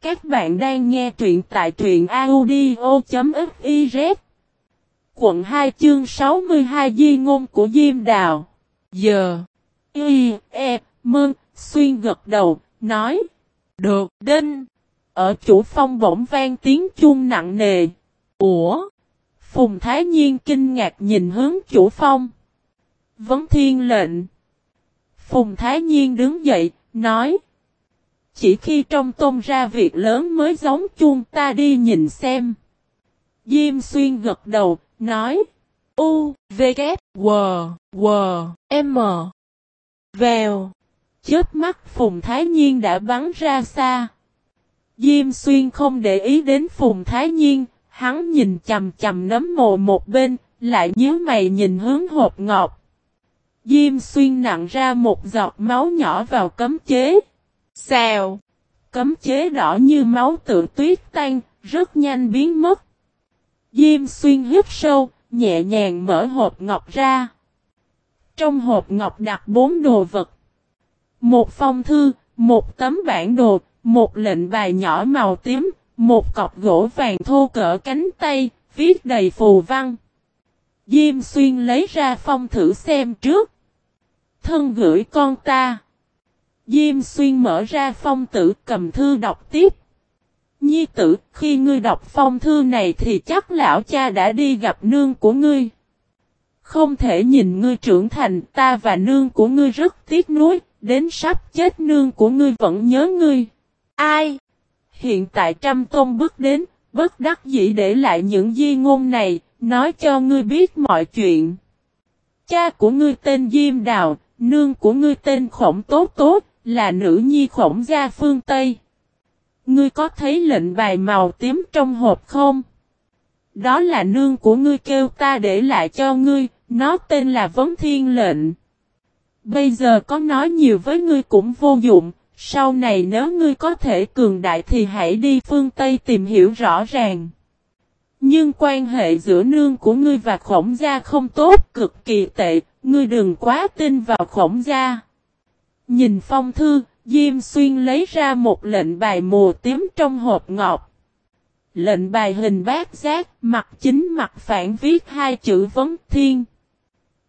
Các bạn đang nghe truyện tại truyện audio.fiz Quận 2 chương 62 Di ngôn của Diêm Đào. Giờ Y, E, Mơn, Xuyên gật đầu, nói. Được, Đinh ở chủ phong bỗng vang tiếng chuông nặng nề Ủa Phùng Thái Nhiên kinh ngạc nhìn hướng chủ phong Vấn thiên lệnh. Phùng Thái Nhiên đứng dậy, nói. Chỉ khi trong tôn ra việc lớn mới giống chuông ta đi nhìn xem. Diêm xuyên gật đầu, nói. U, V, K, W, W, M. Vèo. Chết mắt Phùng Thái Nhiên đã bắn ra xa. Diêm xuyên không để ý đến Phùng Thái Nhiên, hắn nhìn chầm chầm nấm mồ một bên, lại nhớ mày nhìn hướng hộp ngọc. Diêm xuyên nặng ra một giọt máu nhỏ vào cấm chế. Xèo. Cấm chế đỏ như máu tự tuyết tan, rất nhanh biến mất. Diêm xuyên hít sâu, nhẹ nhàng mở hộp ngọc ra. Trong hộp ngọc đặt bốn đồ vật. Một phong thư, một tấm bản đồ, một lệnh bài nhỏ màu tím, một cọc gỗ vàng thô cỡ cánh tay, viết đầy phù văn. Diêm xuyên lấy ra phong thử xem trước. Thân gửi con ta. Diêm xuyên mở ra phong tử cầm thư đọc tiếp. Nhi tử, khi ngươi đọc phong thư này thì chắc lão cha đã đi gặp nương của ngươi. Không thể nhìn ngươi trưởng thành, ta và nương của ngươi rất tiếc nuối, đến sắp chết nương của ngươi vẫn nhớ ngươi. Ai? Hiện tại trăm tôn bước đến, bất đắc dĩ để lại những di ngôn này, nói cho ngươi biết mọi chuyện. Cha của ngươi tên Diêm Đào, nương của ngươi tên Khổng Tốt Tốt, là nữ nhi khổng gia phương Tây. Ngươi có thấy lệnh bài màu tím trong hộp không? Đó là nương của ngươi kêu ta để lại cho ngươi, nó tên là Vấn Thiên lệnh. Bây giờ có nói nhiều với ngươi cũng vô dụng, sau này nếu ngươi có thể cường đại thì hãy đi phương Tây tìm hiểu rõ ràng. Nhưng quan hệ giữa nương của ngươi và khổng gia không tốt, cực kỳ tệ, ngươi đừng quá tin vào khổng gia. Nhìn phong thư, Diêm Xuyên lấy ra một lệnh bài mùa tím trong hộp ngọc. Lệnh bài hình bát giác, mặt chính mặt phản viết hai chữ vấn thiên.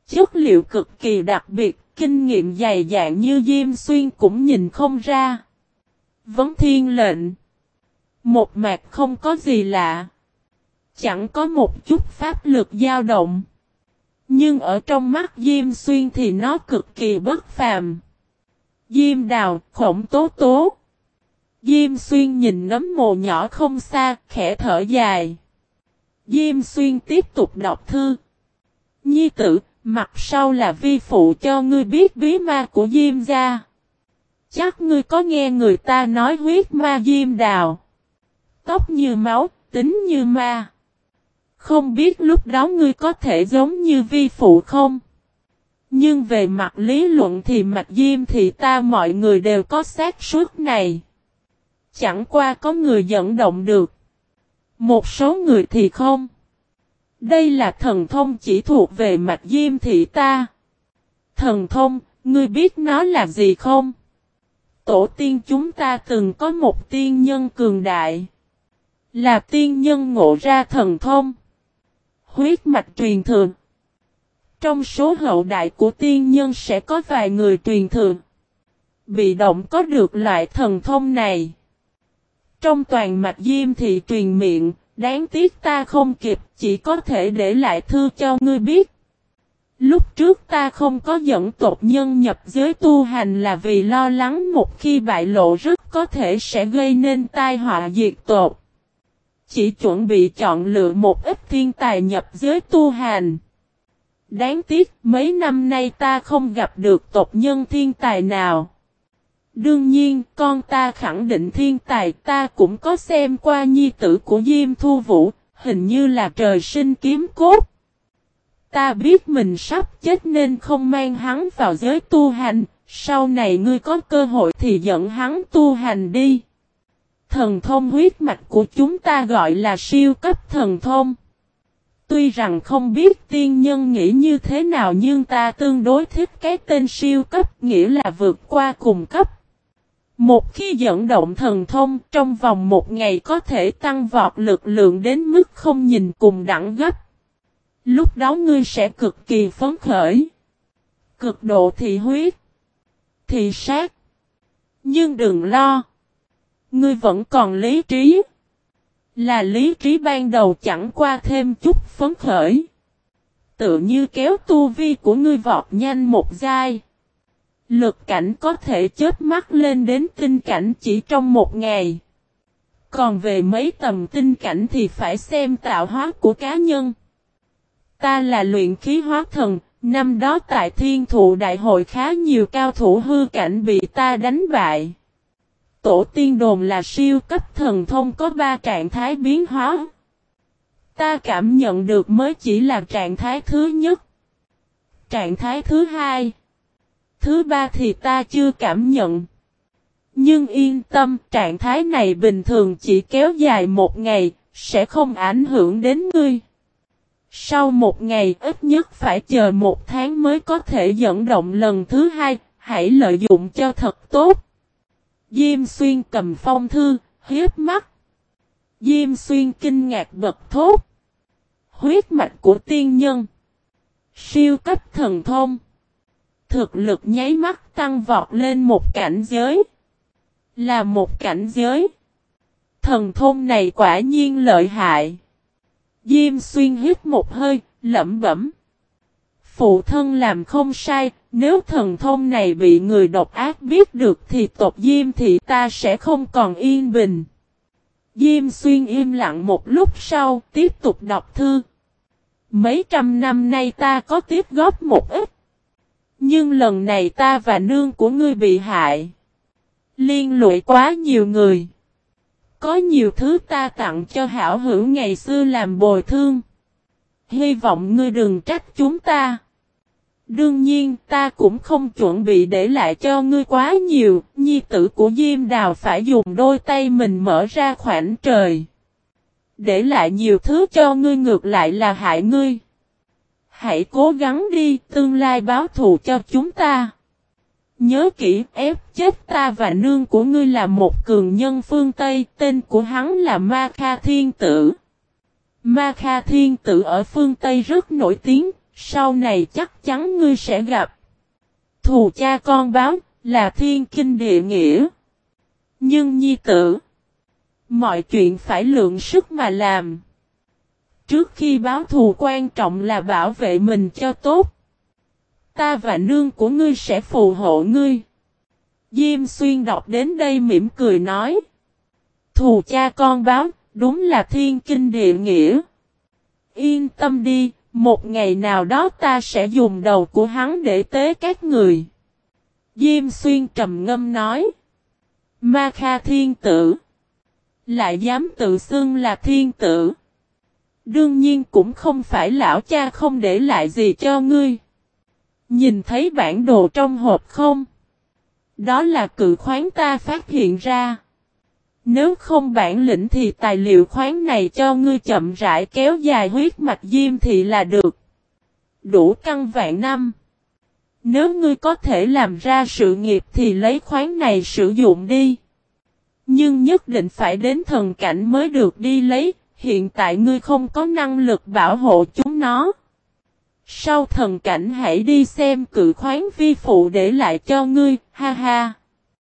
Chất liệu cực kỳ đặc biệt, kinh nghiệm dày dạn như Diêm Xuyên cũng nhìn không ra. Vấn thiên lệnh. Một mạc không có gì lạ. Chẳng có một chút pháp lực dao động. Nhưng ở trong mắt Diêm Xuyên thì nó cực kỳ bất phàm. Diêm đào, khổng tố tố. Diêm xuyên nhìn nấm mồ nhỏ không xa, khẽ thở dài. Diêm xuyên tiếp tục đọc thư. Nhi tử, mặt sau là vi phụ cho ngươi biết bí ma của Diêm gia. Chắc ngươi có nghe người ta nói huyết ma Diêm đào. Tóc như máu, tính như ma. Không biết lúc đó ngươi có thể giống như vi phụ không? Nhưng về mặt lý luận thì mạch diêm thì ta mọi người đều có xác suốt này. Chẳng qua có người dẫn động được. Một số người thì không. Đây là thần thông chỉ thuộc về mạch diêm thị ta. Thần thông, ngươi biết nó là gì không? Tổ tiên chúng ta từng có một tiên nhân cường đại. Là tiên nhân ngộ ra thần thông. Huyết mạch truyền thường. Trong số hậu đại của tiên nhân sẽ có vài người truyền thượng Bị động có được loại thần thông này. Trong toàn mạch diêm thị truyền miệng, đáng tiếc ta không kịp, chỉ có thể để lại thư cho ngươi biết. Lúc trước ta không có dẫn tộc nhân nhập giới tu hành là vì lo lắng một khi bại lộ rất có thể sẽ gây nên tai họa diệt tộc. Chỉ chuẩn bị chọn lựa một ít thiên tài nhập giới tu hành. Đáng tiếc mấy năm nay ta không gặp được tộc nhân thiên tài nào. Đương nhiên con ta khẳng định thiên tài ta cũng có xem qua nhi tử của Diêm Thu Vũ, hình như là trời sinh kiếm cốt. Ta biết mình sắp chết nên không mang hắn vào giới tu hành, sau này ngươi có cơ hội thì dẫn hắn tu hành đi. Thần thông huyết mạch của chúng ta gọi là siêu cấp thần thông. Tuy rằng không biết tiên nhân nghĩ như thế nào nhưng ta tương đối thích cái tên siêu cấp nghĩa là vượt qua cùng cấp. Một khi dẫn động thần thông, trong vòng một ngày có thể tăng vọt lực lượng đến mức không nhìn cùng đẳng gấp. Lúc đó ngươi sẽ cực kỳ phấn khởi. Cực độ thị huyết. Thị sát. Nhưng đừng lo. Ngươi vẫn còn lý trí. Là lý trí ban đầu chẳng qua thêm chút phấn khởi. Tự như kéo tu vi của ngươi vọt nhanh một giai. Lực cảnh có thể chết mắt lên đến tinh cảnh chỉ trong một ngày. Còn về mấy tầm tinh cảnh thì phải xem tạo hóa của cá nhân. ta là luyện khí hóa thần, năm đó tại thiên thụ đại hội khá nhiều cao thủ hư cảnh bị ta đánh bại. Tổ tiên đồn là siêu cấp thần thông có ba trạng thái biến hóa. Ta cảm nhận được mới chỉ là trạng thái thứ nhất. Trạng thái thứ hai. Thứ ba thì ta chưa cảm nhận. Nhưng yên tâm, trạng thái này bình thường chỉ kéo dài một ngày, sẽ không ảnh hưởng đến ngươi. Sau một ngày ít nhất phải chờ một tháng mới có thể dẫn động lần thứ hai, hãy lợi dụng cho thật tốt. Diêm xuyên cầm phong thư, hiếp mắt. Diêm xuyên kinh ngạc bật thốt. Huyết mạch của tiên nhân. Siêu cấp thần thông. Thực lực nháy mắt tăng vọt lên một cảnh giới. Là một cảnh giới. Thần thông này quả nhiên lợi hại. Diêm xuyên hít một hơi, lẩm bẩm. Phụ thân làm không sai, nếu thần thông này bị người độc ác biết được thì tộc Diêm thì ta sẽ không còn yên bình. Diêm xuyên im lặng một lúc sau, tiếp tục đọc thư. Mấy trăm năm nay ta có tiếp góp một ít. Nhưng lần này ta và nương của ngươi bị hại. Liên lụy quá nhiều người. Có nhiều thứ ta tặng cho hảo hữu ngày xưa làm bồi thương. Hy vọng ngươi đừng trách chúng ta. Đương nhiên ta cũng không chuẩn bị để lại cho ngươi quá nhiều, nhi tử của Diêm Đào phải dùng đôi tay mình mở ra khoảng trời. Để lại nhiều thứ cho ngươi ngược lại là hại ngươi. Hãy cố gắng đi, tương lai báo thù cho chúng ta. Nhớ kỹ, ép chết ta và nương của ngươi là một cường nhân phương Tây, tên của hắn là Ma Kha Thiên Tử. Ma Kha Thiên Tử ở phương Tây rất nổi tiếng, sau này chắc chắn ngươi sẽ gặp. Thù cha con báo, là thiên kinh địa nghĩa. Nhưng nhi tử, mọi chuyện phải lượng sức mà làm. Trước khi báo thù quan trọng là bảo vệ mình cho tốt. Ta và nương của ngươi sẽ phù hộ ngươi. Diêm xuyên đọc đến đây mỉm cười nói. Thù cha con báo, đúng là thiên kinh địa nghĩa. Yên tâm đi, một ngày nào đó ta sẽ dùng đầu của hắn để tế các người. Diêm xuyên trầm ngâm nói. Ma Kha thiên tử. Lại dám tự xưng là thiên tử. Đương nhiên cũng không phải lão cha không để lại gì cho ngươi. Nhìn thấy bản đồ trong hộp không? Đó là cự khoáng ta phát hiện ra. Nếu không bản lĩnh thì tài liệu khoáng này cho ngươi chậm rãi kéo dài huyết mạch diêm thì là được. Đủ căn vạn năm. Nếu ngươi có thể làm ra sự nghiệp thì lấy khoáng này sử dụng đi. Nhưng nhất định phải đến thần cảnh mới được đi lấy, hiện tại ngươi không có năng lực bảo hộ chúng nó. Sau thần cảnh hãy đi xem cự khoáng vi phụ để lại cho ngươi, ha ha.